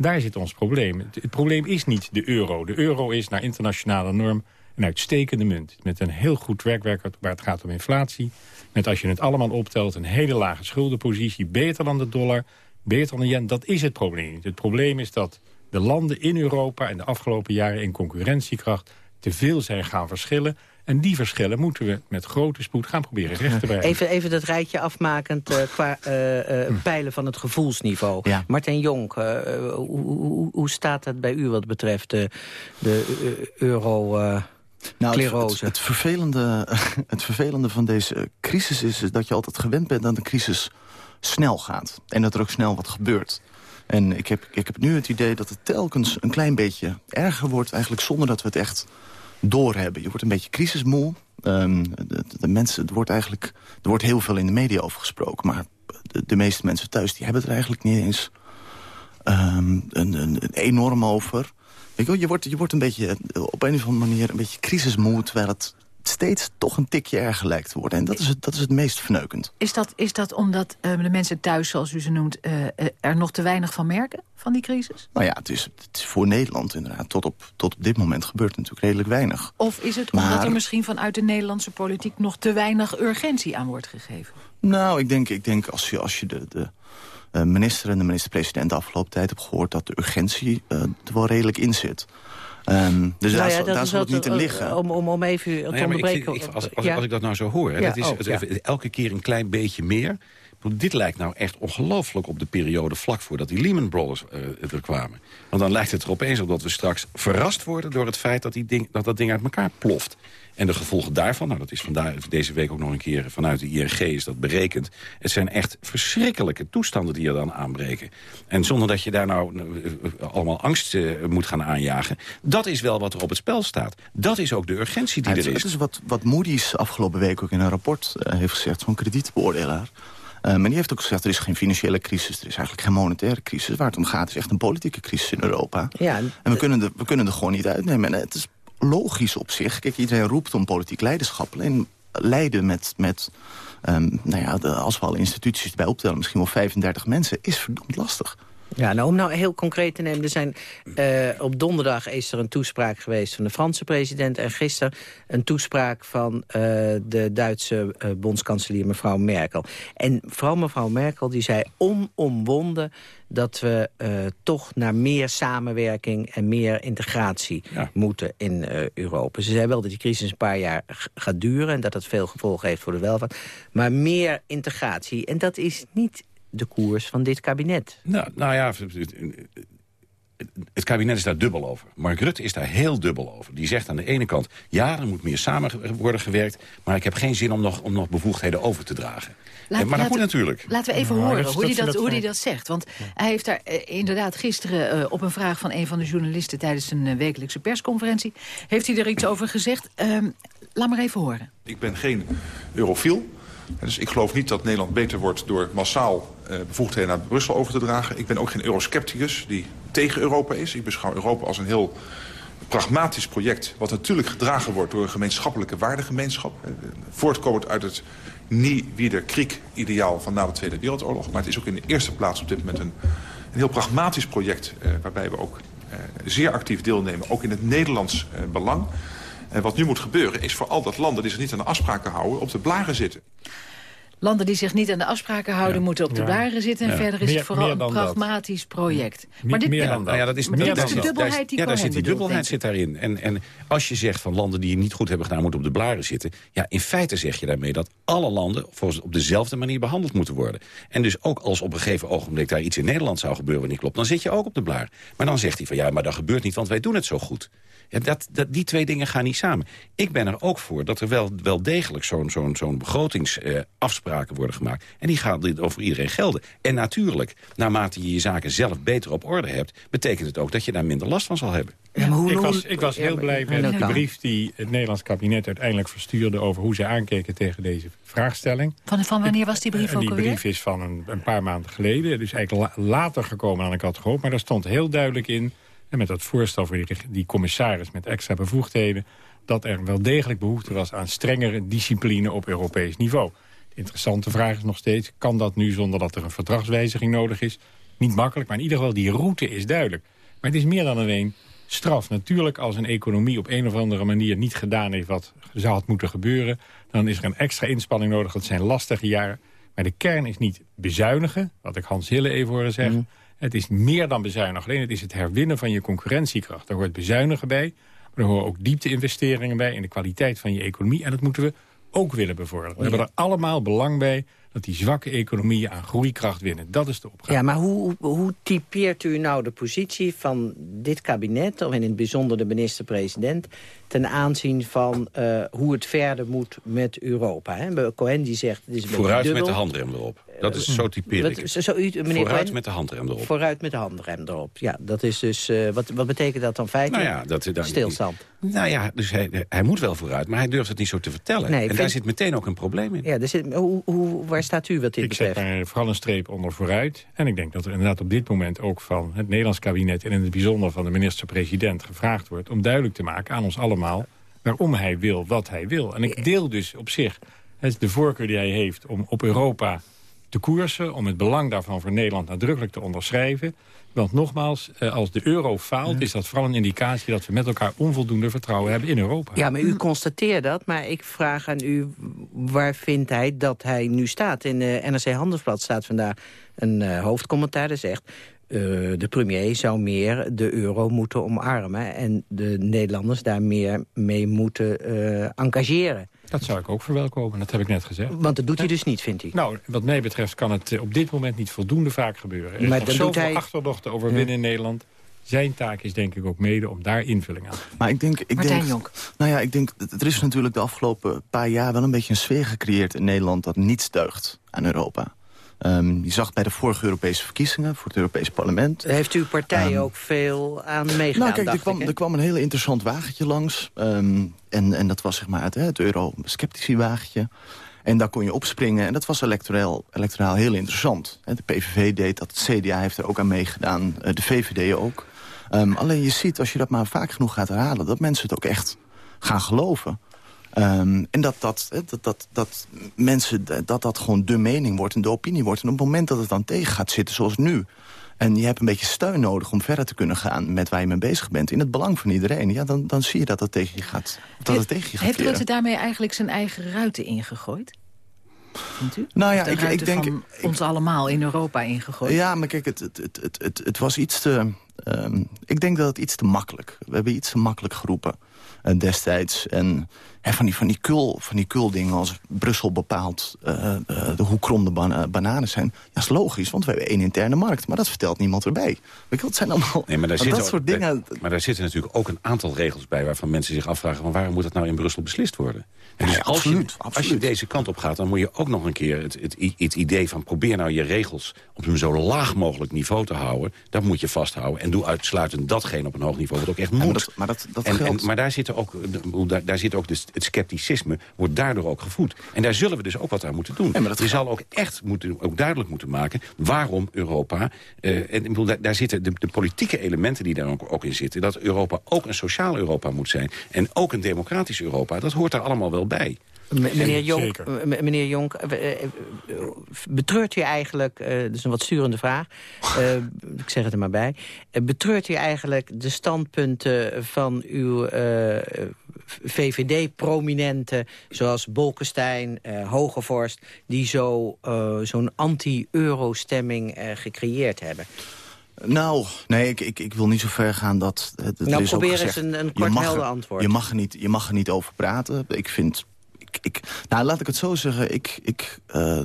Daar zit ons probleem. Het, probleem is niet de euro. De euro is naar internationale norm een uitstekende munt. Met een heel goed werkwerk waar het gaat om inflatie. Met als je het allemaal optelt een hele lage schuldenpositie. Beter dan de dollar, beter dan de yen. Dat is het probleem niet. Het probleem is dat de landen in Europa in de afgelopen jaren in concurrentiekracht te veel zijn gaan verschillen. En die verschillen moeten we met grote spoed gaan proberen recht te brengen. Even, even dat rijtje afmakend uh, qua uh, uh, peilen van het gevoelsniveau. Ja. Martin Jonk, hoe, hoe, hoe, staat dat bij u wat betreft de, de euro... Nou, het, het, vervelende, [laughs] het vervelende van deze crisis is, is dat je altijd gewend bent dat een crisis snel gaat. En dat er ook snel wat gebeurt. En ik heb, ik heb nu het idee dat het telkens een klein beetje erger wordt... eigenlijk zonder dat we het echt doorhebben. Je wordt een beetje crisismoe. Um, de, de, mensen, er wordt eigenlijk er wordt heel veel in de media over gesproken. Maar de, meeste mensen thuis die hebben het er eigenlijk niet eens um, een, een, een, enorm over. Weet je, je, wordt, je wordt een beetje op een of andere manier een beetje crisismoe... terwijl het steeds toch een tikje erger lijkt te worden. En dat is het, dat is het meest verneukend. Is dat, is dat omdat uh, de mensen thuis, zoals u ze noemt... Uh, er nog te weinig van merken, van die crisis? Nou ja, het is, het is voor Nederland inderdaad. Tot op, tot op dit moment gebeurt natuurlijk redelijk weinig. Of is het omdat maar... er misschien vanuit de Nederlandse politiek... nog te weinig urgentie aan wordt gegeven? Nou, ik denk, ik denk als je, als je de... de minister en de minister-president de afgelopen tijd hebt gehoord... dat de urgentie uh, er wel redelijk in zit. Um, dus nou ja, daar, daar zal het niet in liggen. Om, om, om even te nou onderbreken. Ik, als, als, als, ik dat nou zo hoor, ja. dat is, oh, het, elke keer een klein beetje meer... Dit lijkt nou echt ongelooflijk op de periode vlak voordat die Lehman Brothers uh, er kwamen. Want dan lijkt het er opeens op dat we straks verrast worden... door het feit dat die ding, dat, dat ding uit elkaar ploft. En de gevolgen daarvan, nou dat is vandaag, deze week ook nog een keer vanuit de ING is dat berekend. Het zijn echt verschrikkelijke toestanden die er dan aanbreken. En zonder dat je daar nou eh, eh, allemaal angst uh, moet gaan aanjagen. Dat is wel wat er op het spel staat. Dat is ook de urgentie die ja, er is. Dat is wat, wat Moody's afgelopen week ook in een rapport uh, heeft gezegd van kredietbeoordelaar. Uh, maar die heeft ook gezegd, er is geen financiële crisis. Er is eigenlijk geen monetaire crisis. Waar het om gaat is echt een politieke crisis in Europa. Ja, en we, kunnen er, we kunnen er gewoon niet uitnemen. En het is logisch op zich. Kijk, iedereen roept om politiek leiderschap. Alleen leiden met, met um, nou ja, de, als we alle instituties erbij optellen... misschien wel 35 mensen, is verdomd lastig. Ja, nou, om nou heel concreet te nemen. Er zijn, uh, op donderdag is er een toespraak geweest van de Franse president... en gisteren een toespraak van uh, de Duitse uh, bondskanselier mevrouw Merkel. En vooral mevrouw Merkel die zei onomwonden dat we toch naar meer samenwerking en meer integratie ja. moeten in Europa. Ze zei wel dat die crisis een paar jaar gaat duren... en dat het veel gevolgen heeft voor de welvaart. Maar meer integratie. En dat is niet de koers van dit kabinet. Nou, nou ja, het kabinet is daar dubbel over. Mark Rutte is daar heel dubbel over. Die zegt aan de ene kant, ja, er moet meer samen worden gewerkt... maar ik heb geen zin om nog, om nog bevoegdheden over te dragen. Laat, maar dat moet natuurlijk. Laten we even horen hoe hij dat, hoe dat zegt. Want hij heeft daar eh, inderdaad gisteren uh, op een vraag van een van de journalisten... tijdens een uh, wekelijkse persconferentie, heeft hij er iets over gezegd. Ehm, laat maar even horen. Ik ben geen eurofiel. Dus ik geloof niet dat Nederland beter wordt door massaal uh, bevoegdheden naar Brussel over te dragen. Ik ben ook geen euroscepticus die tegen Europa is. Ik beschouw Europa als een heel pragmatisch project... wat natuurlijk gedragen wordt door een gemeenschappelijke waardegemeenschap. Uh, voortkomend uit het nie-wieder krieg-ideaal van na de Tweede Wereldoorlog. Maar het is ook in de eerste plaats op dit moment een, een heel pragmatisch project... Uh, waarbij we ook zeer actief deelnemen, ook in het Nederlands belang... En wat nu moet gebeuren is voor al dat landen die zich niet aan de afspraken houden... op de blaren zitten. Landen die zich niet aan de afspraken houden... moeten op de Ja. blaren zitten. En Ja. verder is Meer- het vooral een dat. pragmatisch project. Maar dit, Nou ja, dat is meer dat dan is de dubbelheid die ja, daar zit die dubbelheid zit daarin. En, en als je zegt van landen die het niet goed hebben gedaan... moeten op de blaren zitten. Ja, in feite zeg je daarmee dat alle landen... volgens op dezelfde manier behandeld moeten worden. En dus ook als op een gegeven ogenblik daar iets in Nederland zou gebeuren... wat niet klopt, dan zit je ook op de blaar. Maar dan zegt hij van ja, maar dat gebeurt niet, want wij doen het zo goed. Ja, dat, dat, die twee dingen gaan niet samen. Ik ben er ook voor dat er wel, wel degelijk zo'n zo'n zo'n begrotingsafspraken worden gemaakt. En die gaan dit over iedereen gelden. En natuurlijk, naarmate je je zaken zelf beter op orde hebt... betekent het ook dat je daar minder last van zal hebben. ik, was, ik was heel blij met de brief die het Nederlands kabinet uiteindelijk verstuurde... over hoe ze aankeken tegen deze vraagstelling. Van, van wanneer was die brief En ook die brief is van een, een paar maanden geleden. Dus eigenlijk la- later gekomen dan ik had gehoopt. Maar daar stond heel duidelijk in... en met dat voorstel voor die, commissaris met extra bevoegdheden... dat er wel degelijk behoefte was aan strengere discipline op Europees niveau. De interessante vraag is nog steeds... kan dat nu zonder dat er een verdragswijziging nodig is? Niet makkelijk, maar in ieder geval die route is duidelijk. Maar het is meer dan alleen straf. Natuurlijk, als een economie op een of andere manier niet gedaan heeft... wat zou had moeten gebeuren, dan is er een extra inspanning nodig. Dat zijn lastige jaren. Maar de kern is niet bezuinigen, wat ik Hans Hille even horen zeggen. Het is meer dan bezuinigen. Alleen het is het herwinnen van je concurrentiekracht. Daar hoort bezuinigen bij, maar er horen ook diepte-investeringen bij... in de kwaliteit van je economie. En dat moeten we ook willen bevorderen. We Ja. hebben er allemaal belang bij dat die zwakke economieën aan groeikracht winnen. Dat is de opgave. Ja, maar hoe, hoe typeert u nou de positie van dit kabinet... of in het bijzonder de minister-president... ten aanzien van eh, hoe het verder moet met Europa? Hè? Cohen die zegt... Het is een beetje Vooruit met de handrem erop. Dat is zo meneer Vooruit met de handrem erop. Vooruit met de handrem erop. Ja, dat is dus... eh, wat, wat betekent dat dan feitelijk? Nou ja, dat, dat, Stilstand. Nou ja, dus hij, hij moet wel vooruit, maar hij durft het niet zo te vertellen. Nee, en daar zit meteen ook een probleem in. Ja, er zit, hoe, hoe, waar staat u wat dit Ik zet betreft? daar vooral een streep onder vooruit. En ik denk dat er inderdaad op dit moment ook van het Nederlands kabinet... en in het bijzonder van de minister-president gevraagd wordt... om duidelijk te maken aan ons allemaal waarom hij wil wat hij wil. En ik deel dus op zich het, de voorkeur die hij heeft om op Europa te koersen... om het belang daarvan voor Nederland nadrukkelijk te onderschrijven. Want nogmaals, eh, als de euro faalt... is dat vooral een indicatie dat we met elkaar onvoldoende vertrouwen hebben in Europa. Ja, maar u constateert dat, maar ik vraag aan u... waar vindt hij dat hij nu staat? In de NRC Handelsblad staat vandaag een eh, hoofdcommentaar dat zegt... eh, de premier zou meer de euro moeten omarmen... en de Nederlanders daar meer mee moeten eh, engageren. Dat zou ik ook verwelkomen, dat heb ik net gezegd. Want dat doet hij dus niet, vindt hij. Nou, wat mij betreft kan het eh, op dit moment niet voldoende vaak gebeuren. Er is Maar nog zoveel hij- achterdocht te overwinnen in Nederland. Zijn taak is denk ik ook mede om daar invulling aan te geven. Maar ik denk, ik Martijn denk, Jonk. nou ja, ik denk, er is natuurlijk de afgelopen paar jaar wel een beetje een sfeer gecreëerd in Nederland dat niets deugt aan Europa. Ehm, je zag bij de vorige Europese verkiezingen voor het Europese parlement. Heeft uw partij Ehm, ook veel aan meegedaan, Nou, kijk, er kwam, ik, er kwam een heel interessant wagentje langs. ehm, en, en dat was zeg maar het, het euro-sceptici-wagentje. En daar kon je opspringen. En dat was electoraal, electoraal heel interessant. De PVV deed dat, het CDA heeft er ook aan meegedaan. eh, De VVD ook. Alleen je ziet, als je dat maar vaak genoeg gaat herhalen... dat mensen het ook echt gaan geloven. Ehm, en dat, dat, hè, dat, dat, dat mensen, dat dat gewoon de mening wordt en de opinie wordt. En op het moment dat het dan tegen gaat zitten, zoals nu... en je hebt een beetje steun nodig om verder te kunnen gaan... met waar je mee bezig bent, in het belang van iedereen... Ja, dan, dan zie je dat het tegen je gaat, dat het tegen je gaat Heeft. Rutte daarmee eigenlijk zijn eigen ruiten ingegooid? Vindt u? Nou ja, ik, ik denk... ons allemaal in Europa ingegooid? Ja, maar kijk, het, het, het, het, het, het was iets te... ehm, ik denk dat het iets te makkelijk... We hebben iets te makkelijk geroepen eh, destijds. En hè, van, die, van, die kul, van die kul dingen als Brussel bepaalt... eh, eh, de, hoe krom de bana- bananen zijn. Ja, is logisch, want we hebben één interne markt. Maar dat vertelt niemand erbij. Weet je, wat, het zijn allemaal Nee, maar daar, [laughs] dat soort dingen... maar daar zitten natuurlijk ook een aantal regels bij... waarvan mensen zich afvragen... van waarom moet dat nou in Brussel beslist worden? En dus Ja, als, absoluut, je, als je deze kant op gaat... dan moet je ook nog een keer het, het, het idee van... probeer nou je regels op een zo laag mogelijk niveau te houden. Dat moet je vasthouden. En doe uitsluitend datgene op een hoog niveau... wat ook echt moet. maar dat, maar dat, dat en, en, geldt. maar daar zit ook, daar, daar zit ook de, het scepticisme, wordt daardoor ook gevoed. En daar zullen we dus ook wat aan moeten doen. maar dat je zal ook echt moeten, ook duidelijk moeten maken waarom Europa... eh, en, ik bedoel, daar, daar zitten de, de politieke elementen die daar ook, ook in zitten... dat Europa ook een sociaal Europa moet zijn. En ook een democratisch Europa. Dat hoort daar allemaal wel bij. Meneer En- Jonk, meneer Jonk eh, eh, betreurt u eigenlijk, eh dat is een wat sturende vraag, eh, [laughs] ik zeg het er maar bij, betreurt u eigenlijk de standpunten van uw eh, VVD-prominenten zoals Bolkestein, uh, Hogevorst... die zo, uh, zo'n anti-euro-stemming uh, gecreëerd hebben? Nou, nee, ik, ik, ik wil niet zo ver gaan dat... Het, nou, is probeer ook eens een, een kort helder antwoord. Je mag, er niet, je mag er niet over praten. Ik vind ik, ik, nou, laat ik het zo zeggen. Ik, ik, uh,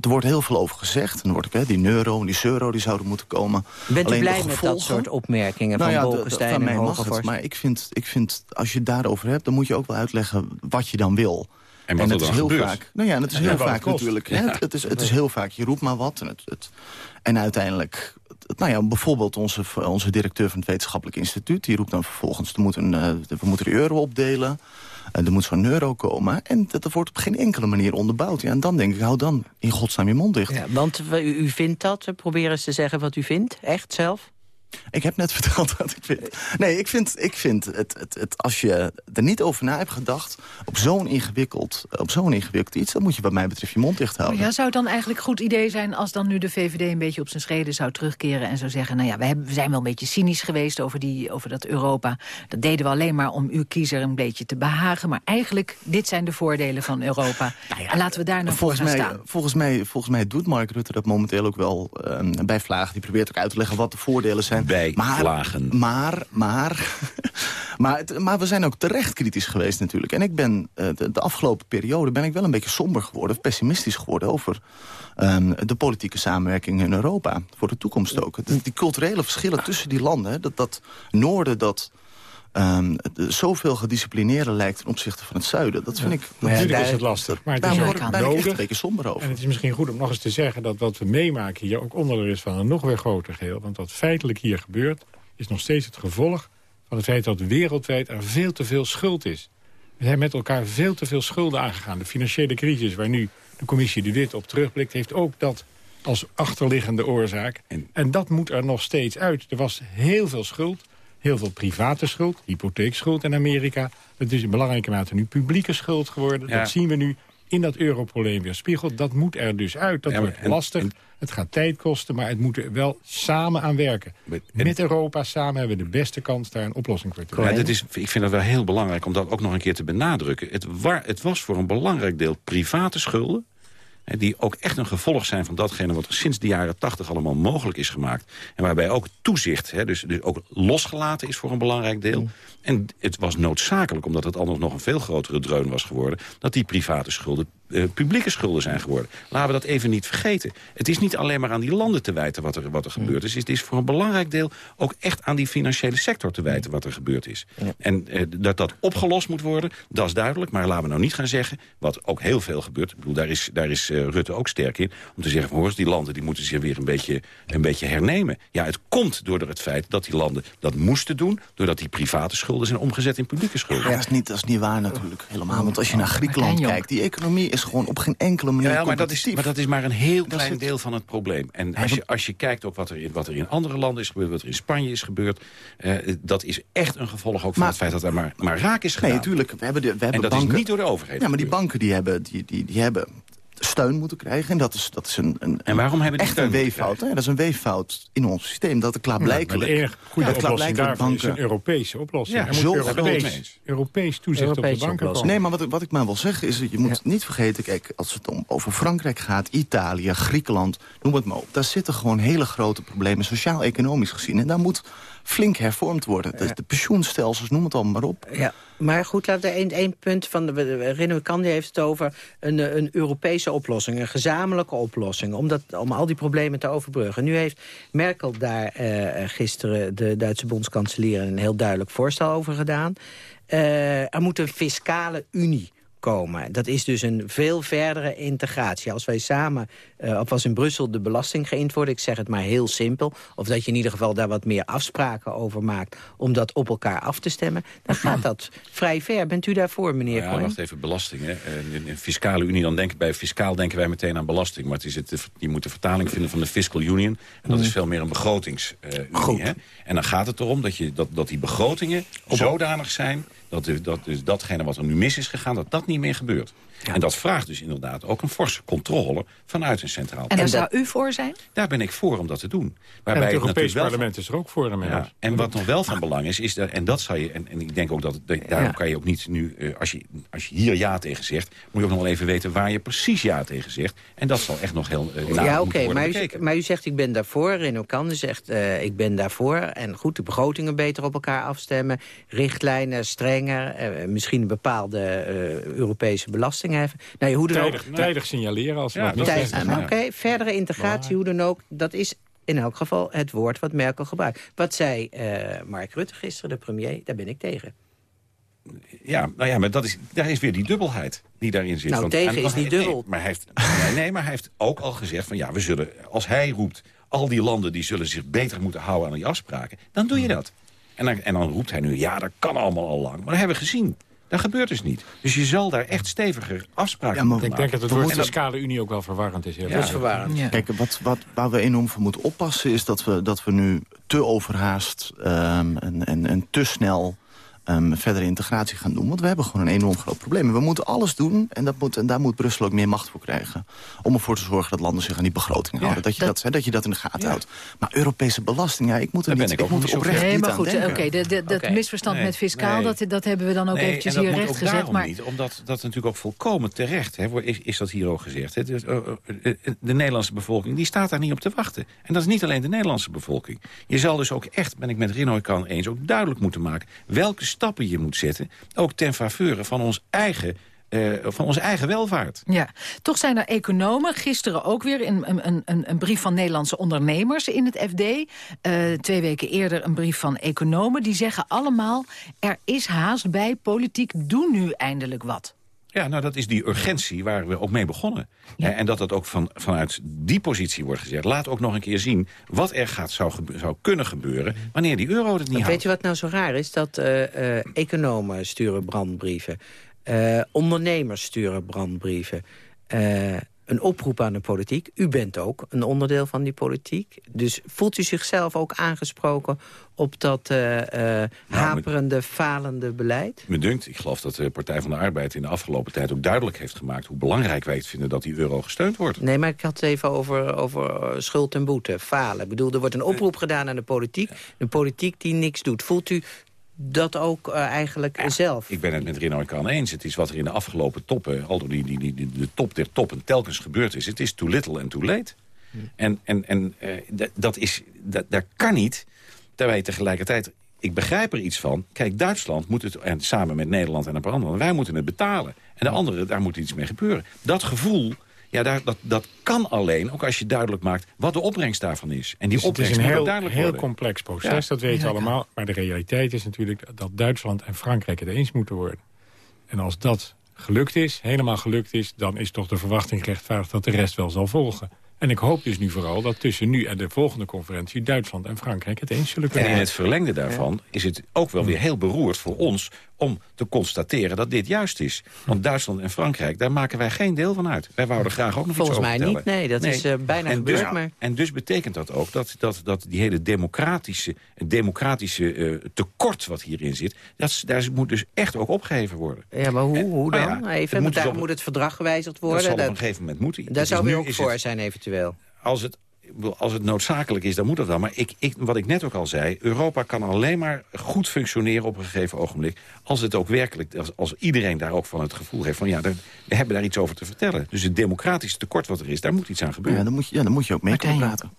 er wordt heel veel over gezegd. En dan wordt ik, hè, die euro en die euro die zouden moeten komen. Bent Alleen u blij gevolgen, met dat soort opmerkingen nou van ja, Bolkestein en mij mag het, Maar ik vind, ik vind, als je het daarover hebt... dan moet je ook wel uitleggen wat je dan wil. En wat en er het dan is heel gebeurt. vaak. Nou ja, en het is En heel vaak natuurlijk. Ja. hè, Het, het, is, het is heel vaak, je roept maar wat. En, het, het, en uiteindelijk, nou ja, bijvoorbeeld onze, onze directeur van het Wetenschappelijk Instituut... die roept dan vervolgens, er eh, we moeten de euro opdelen. En er moet zo'n euro komen. En dat, wordt op geen enkele manier onderbouwd. Ja, en dan denk ik, hou dan in godsnaam je mond dicht. Ja, want u, vindt dat? Probeer eens te zeggen wat u vindt. Echt zelf? Ik heb net [laughs] verteld wat ik vind. Nee, ik vind, ik vind het, het, het, als je er niet over na hebt gedacht... op zo'n ingewikkeld, op zo'n ingewikkeld iets... dan moet je wat mij betreft je mond dicht houden. ja, zou het dan eigenlijk een goed idee zijn als dan nu de VVD een beetje op zijn schreden zou terugkeren en zou zeggen, nou ja, we, hebben, we zijn wel een beetje cynisch geweest over, die, over dat Europa. Dat deden we alleen maar om uw kiezer een beetje te behagen. Maar eigenlijk, dit zijn de voordelen van Europa. en laten we daar nou voor Volgens gaan mij, staan. volgens, mij, volgens mij doet Mark Rutte dat momenteel ook wel eh, bij Vlagen. Die probeert ook uit te leggen wat de voordelen zijn. Maar, Vlagen. Maar, maar, [laughs] maar, het- maar we zijn ook terecht kritisch geweest natuurlijk. En ik ben eh, de, de afgelopen periode ben ik wel een beetje somber geworden... of pessimistisch geworden over ehm, de politieke samenwerking in Europa. Voor de toekomst ook. Die, die culturele verschillen tussen die landen. Dat, dat noorden dat... ehm, de- zoveel gedisciplineerder lijkt ten opzichte van het zuiden. Dat vind ik... Maar natuurlijk is het lastig, maar het Daar is word ik ben ik echt nodig. een beetje somber over. En het is misschien goed om nog eens te zeggen dat wat we meemaken hier ook onderdeel is van een nog weer groter geheel. Want wat feitelijk hier gebeurt, is nog steeds het gevolg van het feit dat wereldwijd er veel te veel schuld is. We zijn met elkaar veel te veel schulden aangegaan. De financiële crisis waar nu de commissie De Wit op terugblikt... heeft ook dat als achterliggende oorzaak. En, dat moet er nog steeds uit. Er was heel veel schuld, heel veel private schuld, hypotheekschuld in Amerika. Het is in belangrijke mate nu publieke schuld geworden. Ja. Dat zien we nu in dat europrobleem weer spiegelt. Dat moet er dus uit. Dat Ja, wordt en- lastig. het gaat tijd kosten, maar het moet er wel samen aan werken. Met Europa samen hebben we de beste kans daar een oplossing voor te Ja, vinden. dat is, ik vind het wel heel belangrijk om dat ook nog een keer te benadrukken. Het, wa- het was voor een belangrijk deel private schulden... die ook echt een gevolg zijn van datgene wat er sinds de jaren tachtig allemaal mogelijk is gemaakt. En waarbij ook toezicht, hè, dus, dus ook losgelaten is voor een belangrijk deel. En het was noodzakelijk, omdat het anders nog een veel grotere dreun was geworden... dat die private schulden eh, publieke schulden zijn geworden. Laten we dat even niet vergeten. Het is niet alleen maar aan die landen te wijten wat er, wat er gebeurd is. Het is voor een belangrijk deel ook echt aan die financiële sector te wijten wat er gebeurd is. En eh, dat dat opgelost moet worden, dat is duidelijk. Maar laten we nou niet gaan zeggen, wat ook heel veel gebeurt. Ik bedoel, daar is, daar is eh, Rutte ook sterk in. Om te zeggen, van, hoor eens, die landen die moeten zich weer een beetje, een beetje hernemen. Ja, het komt door het feit dat die landen dat moesten doen... doordat die private schulden zijn omgezet in publieke schulden. Ja, dat, is niet, dat is niet waar natuurlijk, helemaal. Want als je naar Griekenland kijkt... die economie is gewoon op geen enkele manier Ja, maar dat, is, maar dat is maar een heel Dat klein deel van het probleem. En als je, als je kijkt op wat er, in, wat er in andere landen is gebeurd... wat er in Spanje is gebeurd... eh, dat is echt een gevolg ook van Maar- het feit dat er maar, maar raak is gedaan. Nee, natuurlijk. We hebben de, we hebben en dat banken, is niet door de overheid. Ja, maar die banken die hebben, die, die, die hebben steun moeten krijgen. En dat is, dat is een, een, En waarom hebben die echt steun een weeffout. Hè? Dat is een weeffout in ons systeem. Dat er klaarblijkelijk... De enige goede dat oplossing daarvoor is een banken- Europese oplossing. Ja, er zo moet. Europees, Europees toezicht op de banken komen. Nee, maar wat, ik- wat ik maar wil zeggen is... dat je moet niet vergeten, kijk, als het om over Frankrijk gaat... Italië, Griekenland, noem het maar op... daar zitten gewoon hele grote problemen, sociaal-economisch gezien. En daar moet flink hervormd worden. Dus de pensioenstelsels, noem het allemaal maar op. Ja, maar goed, laten we één, één punt van de... Rinne Kandi heeft het over een, eh, een Europese oplossing, een gezamenlijke oplossing... Om, dat, om al die problemen te overbruggen. Nu heeft Merkel daar eh, gisteren, de Duitse bondskanselier... een heel duidelijk voorstel over gedaan. Eh, er moet een fiscale unie komen. Dat is dus een veel verdere integratie. Als wij samen, eh, of als in Brussel de belasting geïnd wordt... ik zeg het maar heel simpel... of dat je in ieder geval daar wat meer afspraken over maakt... om dat op elkaar af te stemmen... dan [laughs] gaat dat vrij ver. Bent u daarvoor, meneer Ja, Cohen? wacht even, belasting. Hè. Eh, In, in fiscale unie, dan denken bij fiscaal denken wij meteen aan belasting. Maar het is het, je moet de vertaling vinden van de fiscal union. En dat is veel meer een begrotingsunie. hè. En dan gaat het erom dat, je, dat, dat die begrotingen zodanig zijn... Dat, dat dus datgene wat er nu mis is gegaan, dat dat niet meer gebeurt. En dat vraagt dus inderdaad ook een forse controle vanuit een centraal En daar zou u voor zijn? Daar ben ik voor om dat te doen. Waarbij het Europees parlement is er ook voor. Ja, en wat nog wel van belang is, is dat, en dat zal je, en, en ik denk ook dat, dat daarom kan je ook niet nu, uh, als, je, als je hier ja tegen zegt, moet je ook nog wel even weten waar je precies ja tegen zegt. En dat zal echt nog heel uh, Ja, oké, okay, maar, u, maar u zegt ik ben daarvoor, Renaud Kande zegt uh, ik ben daarvoor. En goed, de begrotingen beter op elkaar afstemmen, richtlijnen strenger, misschien bepaalde Europese belastingen heffen. Nou, hoe dan tijdig, ook, tijdig signaleren als we ja, niet Oké, okay, verdere integratie, hoe dan ook, dat is in elk geval het woord wat Merkel gebruikt. Wat zei uh, Mark Rutte gisteren, de premier, daar ben ik tegen. Ja, nou ja, maar dat is, daar is weer die dubbelheid die daarin zit. Nou, Want, tegen en, is niet dubbel. Nee, maar hij heeft, nee, nee, maar hij heeft ook al gezegd van ja, we zullen, als hij roept... al die landen die zullen zich beter moeten houden aan die afspraken... dan doe je dat. En dan, en dan roept hij nu, ja, dat kan allemaal al lang. Maar dat hebben we gezien. Dat gebeurt dus niet. Dus je zal daar echt steviger afspraken ja, moeten Ik denk dat het woord fiscale unie ook wel verwarrend is. Ja, dat is verwarrend. Ja. Kijk, wat, wat, waar we enorm voor moeten oppassen... is dat we, dat we nu te overhaast um, en, en, en te snel um, verdere integratie gaan doen. Want we hebben gewoon een enorm groot probleem. En we moeten alles doen, en, dat moet, en daar moet Brussel ook meer macht voor krijgen... om ervoor te zorgen dat landen zich aan die begroting houden. Dat, je dat, dat, dat je dat in de gaten houdt. Maar Europese belasting, ja, ik moet er niet, ben ik ook moet er oprecht Nee, niet maar aan denken. oké, de- de- dat misverstand Nee, met fiscaal, nee. dat, dat hebben we dan ook Nee, eventjes en dat hier moet ook rechtgezet. daarom Maar niet, omdat dat natuurlijk ook volkomen terecht hè, is, is dat hier ook gezegd. hè. Dus, eh, eh, eh, de Nederlandse bevolking die staat daar niet op te wachten. En dat is niet alleen de Nederlandse bevolking. Je zal dus ook echt, ben ik met Rino kan eens, ook duidelijk moeten maken... welke stappen je moet zetten, ook ten faveur van, ons eigen, eh, van onze eigen welvaart. Ja, toch zijn er economen, gisteren ook weer een, een, een, een brief van Nederlandse ondernemers in het FD. eh, twee weken eerder een brief van economen. Die zeggen allemaal, er is haast bij, politiek, doe nu eindelijk wat. Ja, nou dat is die urgentie waar we ook mee begonnen. En dat dat ook van, vanuit die positie wordt gezegd. Laat ook nog een keer zien wat er gaat, zou, zou kunnen gebeuren... wanneer die euro het niet Weet houdt. je wat nou zo raar is? Dat eh, eh, economen sturen brandbrieven. Eh, ondernemers sturen brandbrieven. Een oproep aan de politiek. U bent ook een onderdeel van die politiek. Dus voelt u zichzelf ook aangesproken op dat eh, haperende, falende beleid? Me dunkt, ik geloof dat de Partij van de Arbeid in de afgelopen tijd ook duidelijk heeft gemaakt... hoe belangrijk wij het vinden dat die euro gesteund wordt. Nee, maar ik had het even over, over eh, schuld en boete, falen. Ik bedoel, er wordt een oproep gedaan aan de politiek. De politiek die niks doet. Voelt u dat ook eh, eigenlijk zelf? Ik ben het met Rino Kan eens. Het is wat er in de afgelopen toppen, al door die, die, die, die- de top der toppen telkens gebeurd is. Het is too little and too late. En, en, en eh, dat- dat is, dat, dat kan niet, terwijl je tegelijkertijd... Ik begrijp er iets van. Kijk, Duitsland moet het, en samen met Nederland en een paar anderen... wij moeten het betalen. En de anderen, daar moet iets mee gebeuren. Dat gevoel, ja, daar, dat, dat kan alleen, ook als je duidelijk maakt... wat de opbrengst daarvan is. En die Dus het is opbrengst een heel, duidelijk heel worden. complex proces, Ja. dat weten we Ja, allemaal. Maar de realiteit is natuurlijk dat Duitsland en Frankrijk het eens moeten worden. En als dat gelukt is, helemaal gelukt is... dan is toch de verwachting gerechtvaardigd dat de rest wel zal volgen. En ik hoop dus nu vooral dat tussen nu en de volgende conferentie... Duitsland en Frankrijk het eens zullen En kunnen in het verlengde daarvan is het ook wel weer heel beroerd voor ons... om te constateren dat dit juist is. Want Duitsland en Frankrijk, daar maken wij geen deel van uit. Wij wouden graag ook nog Volgens iets over mij vertellen. niet, nee, dat is, eh, bijna en gebeurd, Dus, maar- En dus betekent dat ook dat, dat, dat die hele democratische, democratische eh, tekort wat hierin zit... Dat, daar moet dus echt ook opgegeven worden. Ja, maar hoe, hoe Nou dan? het even, moet daar dus op- moet het verdrag gewijzigd Dat worden. zal op Dat- een gegeven moment moeten. Daar zou u ook voor het- zijn eventueel. als het, als het noodzakelijk is, dan moet dat wel. Maar ik, ik, wat ik net ook al zei, Europa kan alleen maar goed functioneren op een gegeven ogenblik... als het ook werkelijk, als, als iedereen daar ook van het gevoel heeft van... ja, daar- we hebben daar iets over te vertellen. Dus het democratische tekort wat er is, daar moet iets aan gebeuren. Ja, dan moet je, ja, dan moet je ook mee kunnen praten.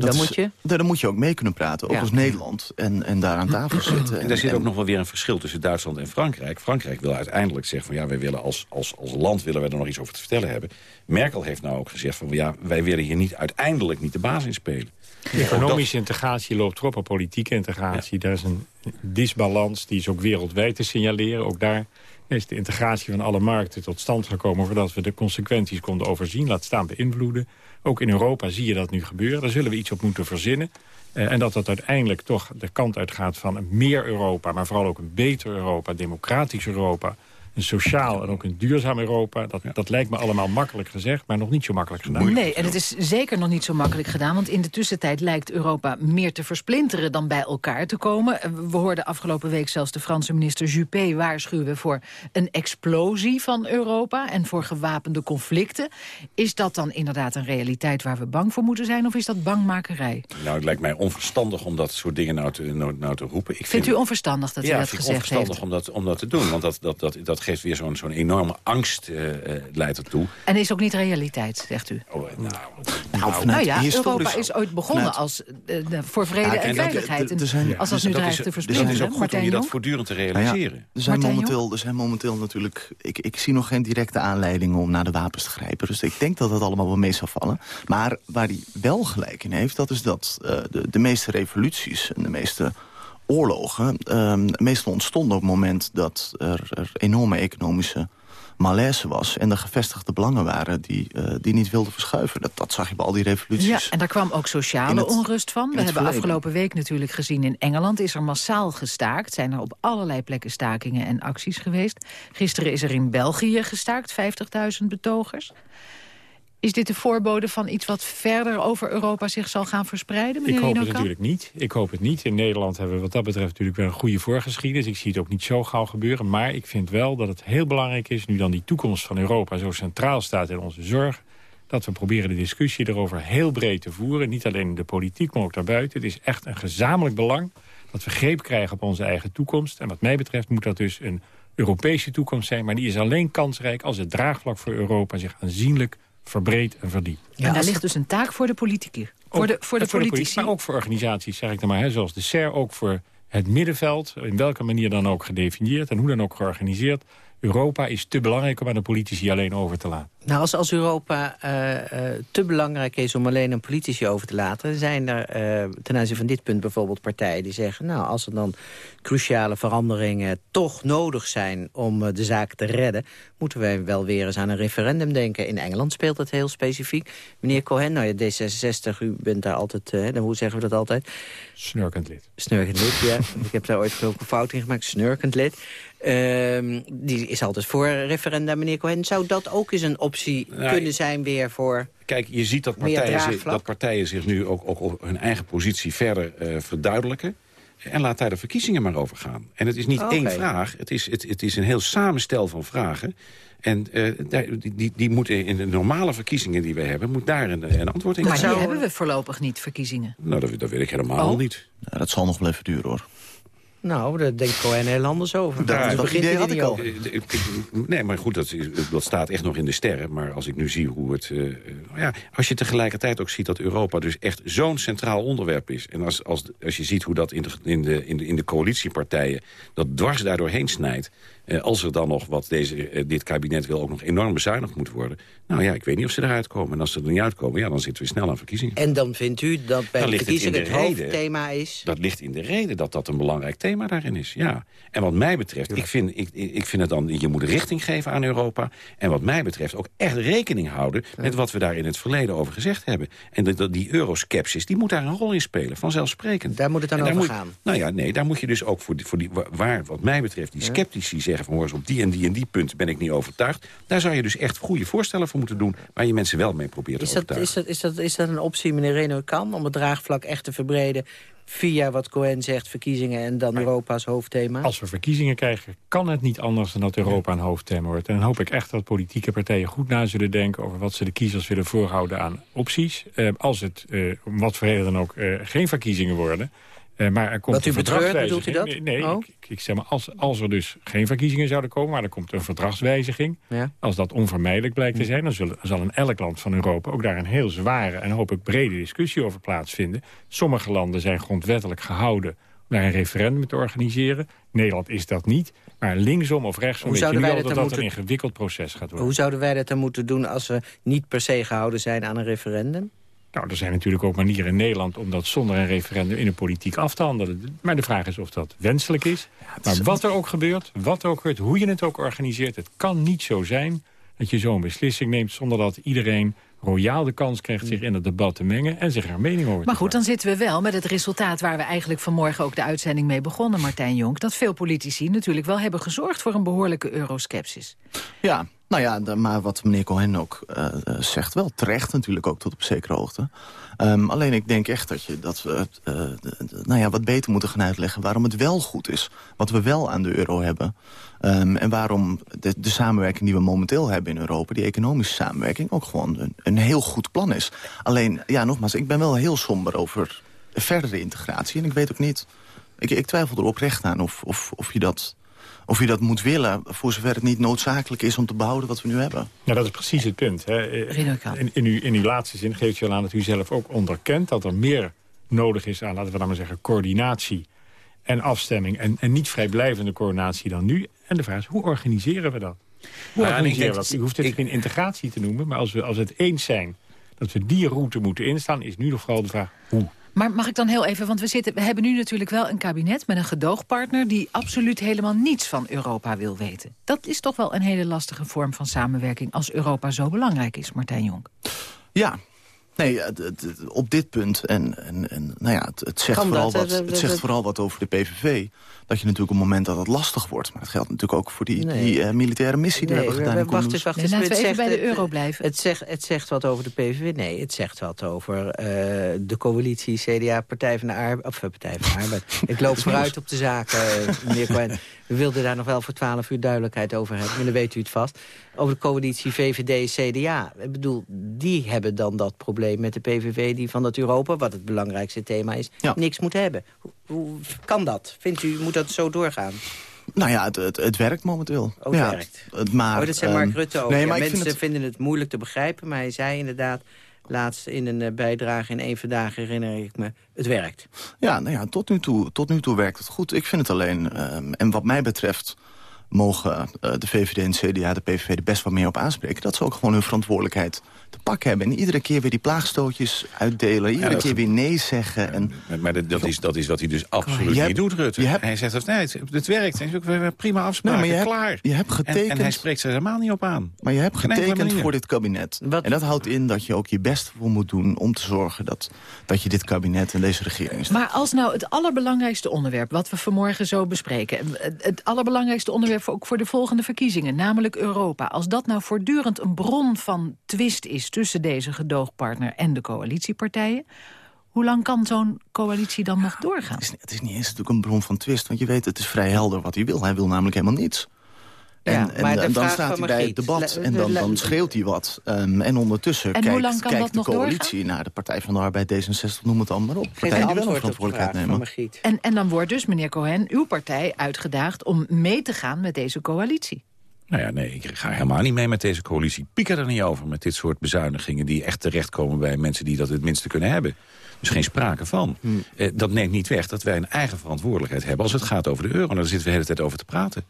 Dan is- moet je? Dan moet je ook mee kunnen praten, ook Ja. als Nederland. En, en daar aan tafel zitten. En daar zit ook nog wel weer een verschil tussen Duitsland en Frankrijk. Frankrijk wil uiteindelijk zeggen van ja, wij willen als, als, als land willen wij er nog iets over te vertellen hebben. Merkel heeft nou ook gezegd van ja, wij willen hier niet uiteindelijk niet de baas in spelen. Economische integratie loopt erop op politieke integratie. Daar is een disbalans, die is ook wereldwijd te signaleren. Ook daar is de integratie van alle markten tot stand gekomen... voordat we de consequenties konden overzien, laat staan beïnvloeden. Ook in Europa zie je dat nu gebeuren. Daar zullen we iets op moeten verzinnen. Eh, en dat dat uiteindelijk toch de kant uitgaat van meer Europa... maar vooral ook een beter Europa, democratisch Europa... een sociaal en ook een duurzaam Europa. Dat, dat lijkt me allemaal makkelijk gezegd, maar nog niet zo makkelijk gedaan. Nee, en het is zeker nog niet zo makkelijk gedaan... want in de tussentijd lijkt Europa meer te versplinteren dan bij elkaar te komen. Eh, we hoorden afgelopen week zelfs de Franse minister Juppé waarschuwen... voor een explosie van Europa en voor gewapende conflicten. Is dat dan inderdaad een realiteit waar we bang voor moeten zijn... of is dat bangmakerij? Nou, het lijkt mij onverstandig om dat soort dingen nou te, nou, nou te roepen. Ik Vindt u onverstandig dat u ja, dat vind ik gezegd heeft? onverstandig om dat, om dat te doen. Want dat, dat, dat, dat geeft weer zo'n zo'n enorme angst, eh, eh, leidt ertoe. En is ook niet realiteit, zegt u? Oh, nou, Nou, vanuit ja, historisch- Europa is ooit begonnen vanuit- als, eh, voor vrede Ja, en veiligheid. En zijn- als dat Dus nu dreigt is- te dus versplinteren. is ook goed om je dat voortdurend te Nou ja, realiseren. er, zijn Martijn momenteel, er zijn momenteel natuurlijk... Ik, ik zie nog geen directe aanleidingen om naar de wapens te grijpen. Dus ik denk dat dat allemaal wel mee zal vallen. Maar waar hij wel gelijk in heeft... dat is dat eh, de, de meeste revoluties en de meeste oorlogen... ehm, meestal ontstonden op het moment dat er, er enorme economische malaise was... en er gevestigde belangen waren die, eh, die niet wilden verschuiven. Dat, dat zag je bij al die revoluties. Ja, en daar kwam ook sociale het- onrust van. We hebben verleden. afgelopen week natuurlijk gezien in Engeland... is er massaal gestaakt. Zijn er op allerlei plekken stakingen en acties geweest. Gisteren is er in België gestaakt, 50.000 betogers. Is dit de voorbode van iets wat verder over Europa zich zal gaan verspreiden, Ik hoop het natuurlijk niet. Ik hoop het niet. In Nederland hebben we wat dat betreft natuurlijk wel een goede voorgeschiedenis. Ik zie het ook niet zo gauw gebeuren. Maar ik vind wel dat het heel belangrijk is... nu dan die toekomst van Europa zo centraal staat in onze zorg... dat we proberen de discussie erover heel breed te voeren. Niet alleen in de politiek, maar ook daarbuiten. Het is echt een gezamenlijk belang dat we greep krijgen op onze eigen toekomst. En wat mij betreft moet dat dus een Europese toekomst zijn. Maar die is alleen kansrijk als het draagvlak voor Europa zich aanzienlijk verbreedt en verdiept. en daar ligt dus een taak voor de politici. Voor Ook- de, voor de politici. Maar ook voor organisaties, zeg ik dan maar. Hè, zoals de SER, ook voor het middenveld. In welke manier dan ook gedefinieerd en hoe dan ook georganiseerd. Europa is te belangrijk om aan de politici alleen over te laten. Nou, als, als Europa eh, eh, te belangrijk is om alleen een politici over te laten... zijn er eh, ten aanzien van dit punt bijvoorbeeld partijen die zeggen... nou, als er dan cruciale veranderingen toch nodig zijn om de zaak te redden... moeten wij wel weer eens aan een referendum denken. In Engeland speelt dat heel specifiek. Meneer Cohen, nou ja, D66, u bent daar altijd... dan hoe zeggen we dat altijd? Snurkend lid. Snurkend lid, ja. [laughs] Ik heb daar ooit een fout in gemaakt. Snurkend lid. Ehm, die is altijd voor referenda, meneer Cohen. Zou dat ook eens een optie Nou, kunnen zijn weer voor... Kijk, je ziet dat partijen, zich, dat partijen zich nu ook, ook op hun eigen positie verder eh, verduidelijken. En laat daar de verkiezingen maar over gaan. En het is niet één vraag, het is, het, het is een heel samenstel van vragen. En eh, die, die, die moeten in de normale verkiezingen die we hebben... moet daar een, een antwoord in Maar komen. die hebben we voorlopig niet, verkiezingen. Nou, dat, dat weet ik helemaal Oh. niet. Ja, dat zal nog wel even duren, hoor. Nou, daar denkt Cohen heel anders over. Dus dat begint idee had ik al. ik- ik- Nee, maar goed, dat, is- dat staat echt nog in de sterren. Maar als ik nu zie hoe het... eh, eh, ja, als je tegelijkertijd ook ziet dat Europa dus echt zo'n centraal onderwerp is... en als, als, als je ziet hoe dat in de, in de, in de, in de coalitiepartijen... dat dwars daardoor heen snijdt... eh, als er dan nog, wat deze, dit kabinet wil, ook nog enorm bezuinigd moet worden... nou ja, ik weet niet of ze eruit komen. En als ze er niet uitkomen, ja, dan zitten we snel aan verkiezingen. En dan vindt u dat bij de het verkiezingen het, reden. hoofdthema is... Dat ligt in de reden dat dat een belangrijk thema daarin is, ja. En wat mij betreft, ik vind, ik, ik vind het dan... je moet richting geven aan Europa. En wat mij betreft ook echt rekening houden... met wat we daar in het verleden over gezegd hebben. En dat, dat die euroskepsis, die moet daar een rol in spelen, vanzelfsprekend. Daar moet het dan over moet- gaan. Nou ja, nee, daar moet je dus ook voor die, voor die wa- waar, wat mij betreft, die sceptici zeggen van... hoor eens, op die en die en die punten ben ik niet overtuigd. Daar zou je dus echt goede voorstellen voor moeten doen... waar je mensen wel mee probeert Is te dat, overtuigen. is, dat, is, dat, is dat een optie, meneer Reno kan, om het draagvlak echt te verbreden... via wat Cohen zegt, verkiezingen en dan Europa's hoofdthema? Als we verkiezingen krijgen, kan het niet anders dan dat Europa een hoofdthema wordt. En dan hoop ik echt dat politieke partijen goed na zullen denken... over wat ze de kiezers willen voorhouden aan opties. Eh, als het, eh, om wat voor reden dan ook, eh, geen verkiezingen worden... eh, maar er komt Wat u betreurt, bedoelt u dat? Nee, nee, Oh. ik, ik zeg maar, als, als er dus geen verkiezingen zouden komen... maar er komt een verdragswijziging... Ja. als dat onvermijdelijk blijkt Hm. te zijn... dan zullen, zal in elk land van Europa ook daar een heel zware... en hopelijk brede discussie over plaatsvinden. Sommige landen zijn grondwettelijk gehouden om daar een referendum te organiseren. Nederland is dat niet. Maar linksom of rechtsom Hoe weet je nu al dat dat een ingewikkeld proces gaat worden. Hoe zouden wij dat dan moeten doen als we niet per se gehouden zijn aan een referendum? Nou, er zijn natuurlijk ook manieren in Nederland om dat zonder een referendum in de politiek af te handelen. Maar de vraag is of dat wenselijk is. Maar wat er ook gebeurt, wat er ook gebeurt, hoe je het ook organiseert, het kan niet zo zijn dat je zo'n beslissing neemt... zonder dat iedereen royaal de kans krijgt zich in het debat te mengen... en zich er een mening over te Maar goed, dan zitten we wel met het resultaat... waar we eigenlijk vanmorgen ook de uitzending mee begonnen, Martijn Jonk... dat veel politici natuurlijk wel hebben gezorgd voor een behoorlijke euroskepsis. Ja, nou ja, maar wat meneer Cohen ook uh, zegt, wel terecht natuurlijk ook tot op zekere hoogte. Um, alleen ik denk echt dat, je, dat we uh, nou ja, wat beter moeten gaan uitleggen waarom het wel goed is. Wat we wel aan de euro hebben. Um, en waarom de, de, samenwerking die we momenteel hebben in Europa... die economische samenwerking ook gewoon een, een heel goed plan is. Alleen, ja, nogmaals, ik ben wel heel somber over verdere integratie. En ik weet ook niet... Ik, ik twijfel er oprecht aan of, of, of je dat of je dat moet willen... voor zover het niet noodzakelijk is om te behouden wat we nu hebben. Ja, dat is precies het punt. Hè. In, in, uw, in uw laatste zin geeft u al aan dat u zelf ook onderkent... dat er meer nodig is aan, laten we dan maar zeggen, coördinatie en afstemming... en, en niet vrijblijvende coördinatie dan nu. En de vraag is, hoe organiseren we dat? Hoe ja, organiseren we dat? U hoeft het geen integratie te noemen... maar als we, als we het eens zijn dat we die route moeten instaan... is nu nog vooral de vraag, hoe? Maar mag ik dan heel even, want we, zitten, we hebben nu natuurlijk wel een kabinet met een gedoogpartner... die absoluut helemaal niets van Europa wil weten. Dat is toch wel een hele lastige vorm van samenwerking... als Europa zo belangrijk is, Martijn Jonk. Ja, Nee, op dit punt, en, en, en nou ja, het, het zegt, vooral wat, het zegt vooral wat over de PVV... dat je natuurlijk op het moment dat het lastig wordt... maar het geldt natuurlijk ook voor die, die uh, militaire missie die we hebben gedaan. Wacht eens, wacht eens. Laten we even bij de euro blijven. Het zegt, het zegt wat over de PVV. Nee, het zegt wat over uh, de coalitie CDA, Partij van de Arbeid... of Partij van de Arbeid. [laughs] Ik loop vooruit op de zaken, meneer Cohen. We wilden daar nog wel voor twaalf uur duidelijkheid over hebben. Maar dan weet u het vast. Over de coalitie VVD-CDA. Ik bedoel, die hebben dan dat probleem met de PVV... die van dat Europa, wat het belangrijkste thema is, niks moet hebben. Hoe, hoe, kan dat? Vindt u, moet dat zo doorgaan? Nou ja, het, het, het werkt momenteel. Ook ja, werkt. Het, maar, oh, dat zei Mark Rutte ook. Nee, ja, maar mensen vind het... vinden het moeilijk te begrijpen, maar hij zei inderdaad laatst in een uh, bijdrage in één vandaag herinner ik me, het werkt. Ja, nou ja, tot nu toe, tot nu toe werkt het goed. Ik vind het alleen, um, en wat mij betreft mogen uh, de VVD en de CDA de PVV er best wel meer op aanspreken. Dat ze ook gewoon hun verantwoordelijkheid te pakken hebben. En iedere keer weer die plaagstootjes uitdelen. Iedere ja, keer weer nee zeggen. En... Maar dat, dat, is, dat is wat hij dus absoluut hebt, niet doet, Rutte. Hebt... Hij zegt, nee, het, het werkt. Is prima afspraken, nee, maar je klaar. Hebt, je hebt getekend... En, en, hij spreekt ze helemaal niet op aan. Maar je hebt getekend voor dit kabinet. Wat? En dat houdt in dat je ook je best voor moet doen... om te zorgen dat, dat je dit kabinet en deze regering staat. Maar als nou het allerbelangrijkste onderwerp... wat we vanmorgen zo bespreken... het allerbelangrijkste onderwerp ook voor de volgende verkiezingen... namelijk Europa. Als dat nou voortdurend een bron van twist is... tussen deze gedoogpartner en de coalitiepartijen... Hoe lang kan zo'n coalitie dan nog doorgaan? Het is, het is, niet eens natuurlijk een bron van twist. Want je weet, het is vrij helder wat hij wil. Hij wil namelijk helemaal niets. En, ja, en, en dan staat hij bij het debat en dan, dan schreeuwt hij wat. Um, en ondertussen en kijkt, kijkt de coalitie doorgaan? naar de Partij van de Arbeid, D66, noem het allemaal op. Partijen die wel een verantwoordelijkheid nemen. En, en dan wordt dus, meneer Cohen, uw partij uitgedaagd om mee te gaan met deze coalitie. Nou ja, nee, ik ga helemaal niet mee met deze coalitie. Pieker er niet over met dit soort bezuinigingen... die echt terechtkomen bij mensen die dat het minste kunnen hebben. Dus geen sprake van. Hmm. Eh, dat neemt niet weg dat wij een eigen verantwoordelijkheid hebben... als het gaat over de euro. En daar zitten we de hele tijd over te praten.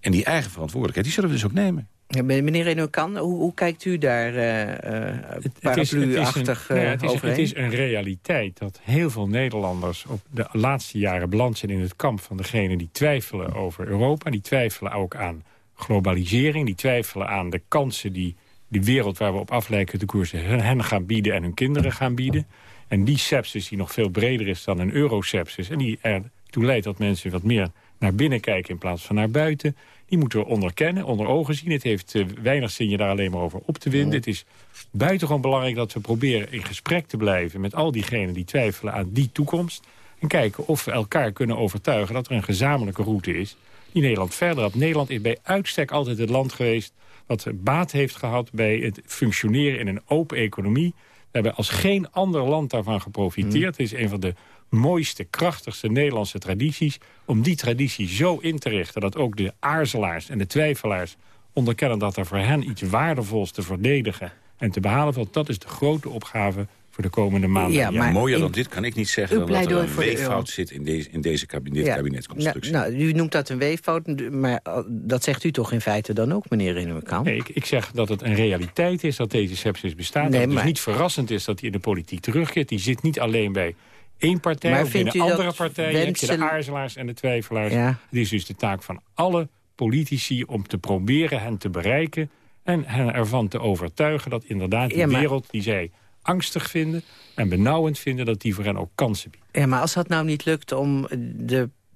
En die eigen verantwoordelijkheid, die zullen we dus ook nemen. Ja, meneer Renokan, hoe, hoe kijkt u daar uh, paraplu-achtig uh, het, is een realiteit dat heel veel Nederlanders... op de laatste jaren beland zijn in het kamp van degenen die twijfelen over Europa. Die twijfelen ook aan globalisering. Die twijfelen aan de kansen die die wereld waar we op af lijken te koersen... hen gaan bieden en hun kinderen gaan bieden. En die sepsis die nog veel breder is dan een eurosepsis... en die ertoe leidt dat mensen wat meer naar binnen kijken in plaats van naar buiten... die moeten we onderkennen, onder ogen zien. Het heeft uh, weinig zin je daar alleen maar over op te winden. Het is buitengewoon belangrijk dat we proberen in gesprek te blijven... met al diegenen die twijfelen aan die toekomst... en kijken of we elkaar kunnen overtuigen dat er een gezamenlijke route is... die Nederland verder had. Nederland is bij uitstek altijd het land geweest... wat baat heeft gehad bij het functioneren in een open economie... Hebben als geen ander land daarvan geprofiteerd. Het is een van de mooiste, krachtigste Nederlandse tradities... om die traditie zo in te richten dat ook de aarzelaars en de twijfelaars... onderkennen dat er voor hen iets waardevols te verdedigen en te behalen valt. Dat is de grote opgave voor de komende maanden. Ja, maar mooier dan dit kan ik niet zeggen... dan dat er een weeffout zit in deze, in deze kabinet, ja, kabinetsconstructie. Nou, nou, u noemt dat een weeffout, maar dat zegt u toch in feite dan ook, meneer Rinnekamp? Nee, ik, ik, zeg dat het een realiteit is dat deze sepsis bestaat. Nee, dat het dus niet verrassend is dat hij in de politiek terugkeert. Die zit niet alleen bij één partij maar of binnen andere partijen. Wensen... heb je de aarzelaars en de twijfelaars. Ja. Het is dus de taak van alle politici om te proberen hen te bereiken En hen ervan te overtuigen dat inderdaad Ja, maar- wereld die zij angstig vinden... en benauwend vinden, dat die voor hen ook kansen biedt. Ja, maar als dat nou niet lukt om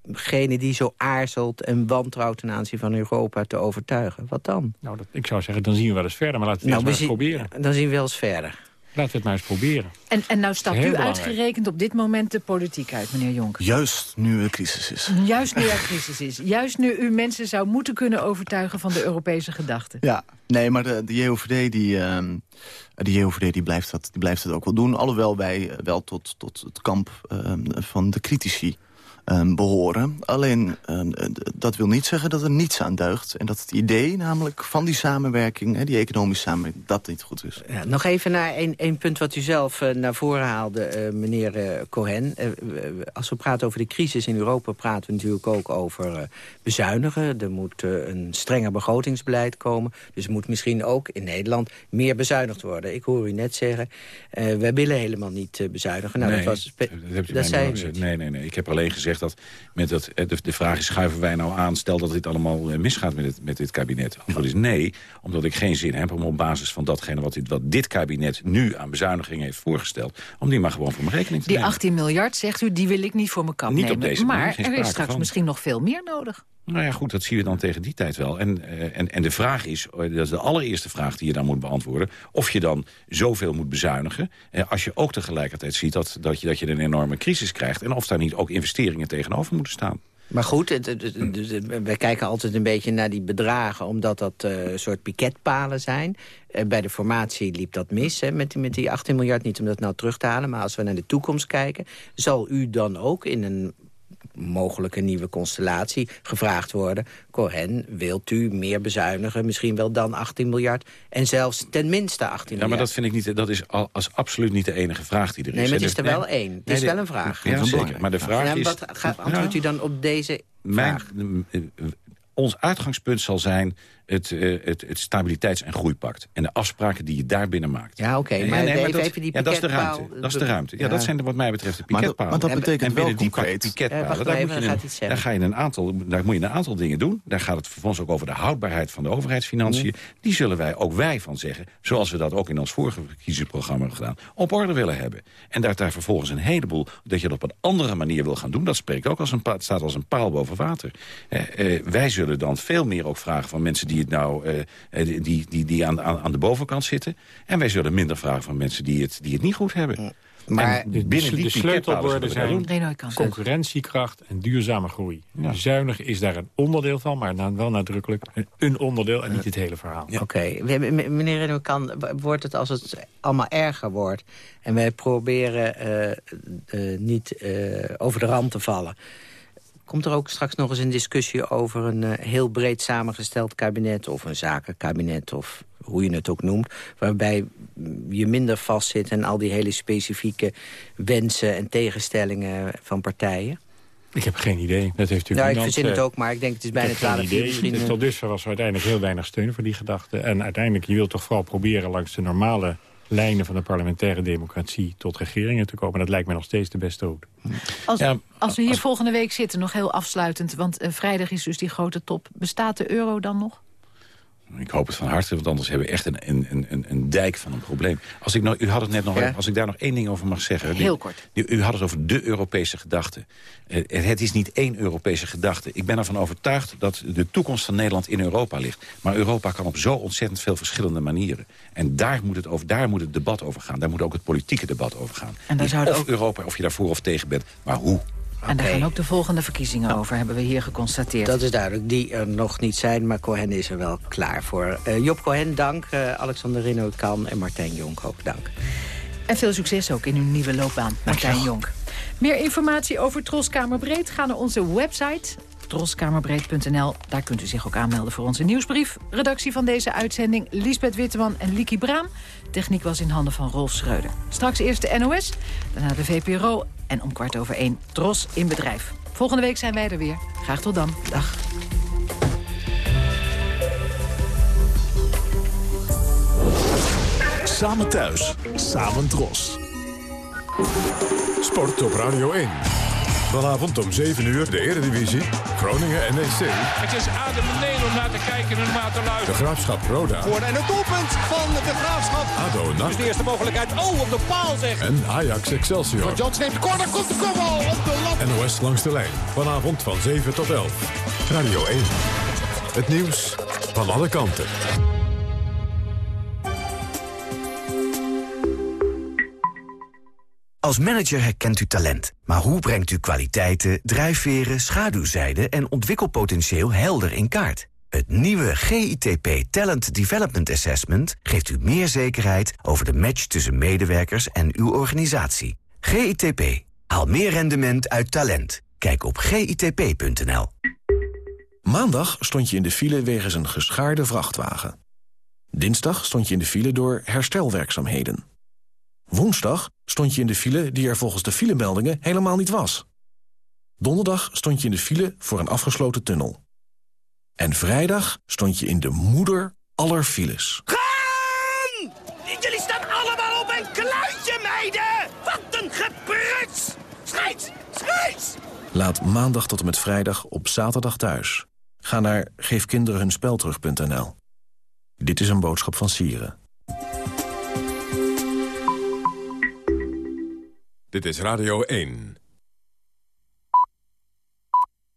degene die zo aarzelt... en wantrouwt ten aanzien van Europa te overtuigen, wat dan? Nou, dat, ik zou zeggen, dan zien we wel eens verder. Maar laten we het Nou, maar eens zien- proberen. Dan zien we wel eens verder. Laten we het maar eens proberen. En, en nou stapt u belangrijk. uitgerekend op dit moment de politiek uit, meneer Jonk. Juist nu er crisis is. Juist nu er [laughs] crisis is. Juist nu u mensen zou moeten kunnen overtuigen van de Europese gedachte. Ja, nee, maar de, de JOVD, die, ehm, de JOVD die blijft, dat, die blijft dat ook wel doen. Alhoewel wij eh, wel tot, tot het kamp ehm, van de critici ehm, behoren. Alleen, ehm, eh, dat wil niet zeggen dat er niets aan deugt. En dat het idee namelijk van die samenwerking, hè, die economische samenwerking, dat niet goed is. Ja, nog even naar een, een punt wat u zelf eh, naar voren haalde, eh, meneer eh, Cohen. Als we praten over de crisis in Europa... praten we natuurlijk ook over eh, bezuinigen. Er moet een strenger begrotingsbeleid komen. Dus er moet misschien ook in Nederland meer bezuinigd worden. Ik hoor u net zeggen, eh wij willen helemaal niet bezuinigen. Nou, nee, dat was dat hebt u dat mij zei niet u niet. Nee, nee, nee. Ik heb alleen gezegd dat met dat, eh, de, de vraag is, schuiven wij nou aan... stel dat dit allemaal eh, misgaat met, het, met dit kabinet. Antwoord is nee, omdat ik geen zin heb om op basis van datgene... wat dit, wat dit kabinet nu aan bezuinigingen heeft voorgesteld... om die maar gewoon voor mijn rekening te Die nemen. 18 miljard, zegt u, die wil ik niet voor mijn kant Niet op nemen. deze manier, maar er is straks van. misschien nog veel meer nodig. Nou ja, goed, dat zien we dan tegen die tijd wel. En, eh, en, en de vraag is, eh, dat is de allereerste vraag die je dan moet beantwoorden... of je dan zoveel moet bezuinigen... Eh, als je ook tegelijkertijd ziet dat, dat, je, dat je een enorme crisis krijgt... en of daar niet ook investeringen tegenover moeten staan. Maar goed, wij kijken altijd een beetje naar die bedragen... omdat dat een soort piketpalen zijn. Bij de formatie liep dat mis hè, met, die, met die 18 miljard. Niet om dat nou terug te halen, maar als we naar de toekomst kijken... zal u dan ook in een mogelijke nieuwe constellatie gevraagd worden... Cohen, wilt u meer bezuinigen, misschien wel dan 18 miljard... en zelfs ten minste 18 Ja, maar miljard? dat vind ik niet, dat is al, als absoluut niet de enige vraag die er is. Nee, maar het is de- er wel één. Het nee, is wel een vraag. Ja, zeker. Maar de vraag En is... wat gaat, antwoordt u dan op deze Mijn, vraag? eh, ons uitgangspunt zal zijn het, eh, het, het stabiliteits- en groeipact. En de afspraken die je daarbinnen maakt. Ja, oké, maar nee, even- dat, even die ja, dat is de ruimte. Dat is de ruimte. Ja, Ja. dat zijn de, wat mij betreft de Maar dat- piketpalen. maar dat En- betekent en binnen wel die concreet- piketpalen, wacht daar, even, moet je een, gaat iets zeggen. daar, ga je een aantal, daar moet je een aantal dingen doen. Daar gaat het vervolgens ook over de houdbaarheid van de overheidsfinanciën. Die zullen wij, ook wij van zeggen, zoals we dat ook in ons vorige verkiezingsprogramma hebben gedaan, op orde willen hebben. En dat daar vervolgens een heleboel, dat je dat op een andere manier wil gaan doen, dat spreekt ook als een, staat als een paal boven water. Eh, eh, wij zullen dan veel meer ook vragen van mensen die, het nou, eh, eh, die, die, die aan, aan, aan de bovenkant zitten. En wij zullen minder vragen van mensen die het, die het niet goed hebben. Maar En De, binnen die de sleutelwoorden zijn concurrentiekracht en duurzame groei. Zuinigen is daar een onderdeel van, maar dan wel nadrukkelijk een, onderdeel en niet het hele verhaal. Oké, m- meneer Reno, kan wordt het als het allemaal erger wordt... en wij proberen eh, eh, niet eh, over de rand te vallen... komt er ook straks nog eens een discussie over een eh, heel breed samengesteld kabinet... of een zakenkabinet, of hoe je het ook noemt... waarbij je minder vastzit en al die hele specifieke wensen en tegenstellingen van partijen? Ik heb geen idee. Dat heeft u Ja, ik verzin het ook, maar ik denk het is bijna 12 uur. Misschien, Dus eh, Tot dusver was er uiteindelijk heel weinig steun voor die gedachte. En uiteindelijk, je wilt toch vooral proberen langs de normale lijnen van de parlementaire democratie tot regeringen te komen. Dat lijkt me nog steeds de beste route. Als, als we hier volgende week zitten, nog heel afsluitend... want eh, vrijdag is dus die grote top. Bestaat de euro dan nog? Ik hoop het van harte, want anders hebben we echt een, een, een, een dijk van een probleem. Als ik, nou, u had het net nog, Ja. als ik daar nog één ding over mag zeggen. Heel Die- kort. die- u had het over de Europese gedachte. Eh, het is niet één Europese gedachte. Ik ben ervan overtuigd dat de toekomst van Nederland in Europa ligt. Maar Europa kan op zo ontzettend veel verschillende manieren. En daar moet het, over, daar moet het debat over gaan. Daar moet ook het politieke debat over gaan. En daar Niet zouden of ook- Europa, of je daarvoor of tegen bent, maar hoe. En daar gaan ook de volgende verkiezingen over, hebben we hier geconstateerd. Dat is duidelijk, die er nog niet zijn, maar Cohen is er wel klaar voor. Eh, Job Cohen, dank. Eh, Alexander Rino kan en Martijn Jonk ook, dank. En veel succes ook in uw nieuwe loopbaan, Martijn Jonk. Meer informatie over Troskamerbreed ga naar onze website troskamerbreed.nl. Daar kunt u zich ook aanmelden voor onze nieuwsbrief. Redactie van deze uitzending Liesbeth Witteman en Likie Braam. Techniek was in handen van Rolf Schreuder. Straks eerst de NOS, daarna de VPRO en om kwart over één Tros in bedrijf. Volgende week zijn wij er weer. Graag tot dan. Dag. Samen thuis, samen dros. Sport op Radio 1. Vanavond om 7 uur de Eredivisie. Groningen NEC. Het is adembenemend om naar te kijken en naar te De luisteren. Graafschap Roda. Voor en het doelpunt van de Graafschap. ADO NAC. Dus de eerste mogelijkheid. Oh, op de paal zeg. En Ajax Excelsior. Jans neemt de corner, komt de kopbal op de lat. NOS langs de lijn. Vanavond van 7 tot 11. Radio 1. Het nieuws van alle kanten. Als manager herkent u talent. Maar hoe brengt u kwaliteiten, drijfveren, schaduwzijden en ontwikkelpotentieel helder in kaart? Het nieuwe GITP Talent Development Assessment geeft u meer zekerheid over de match tussen medewerkers en uw organisatie. GITP. Haal meer rendement uit talent. Kijk op gitp.nl. Maandag stond je in de file wegens een geschaarde vrachtwagen. Dinsdag stond je in de file door herstelwerkzaamheden. Woensdag stond je in de file die er volgens de filemeldingen helemaal niet was. Donderdag stond je in de file voor een afgesloten tunnel. En vrijdag stond je in de moeder aller files. Gaan! Jullie staan allemaal op een kluitje, meiden! Wat een gepruts! Scheids! Scheids! Laat maandag tot en met vrijdag op zaterdag thuis. Ga naar geefkinderenhunspelterug.nl. Dit is een boodschap van Sieren. Dit is Radio 1.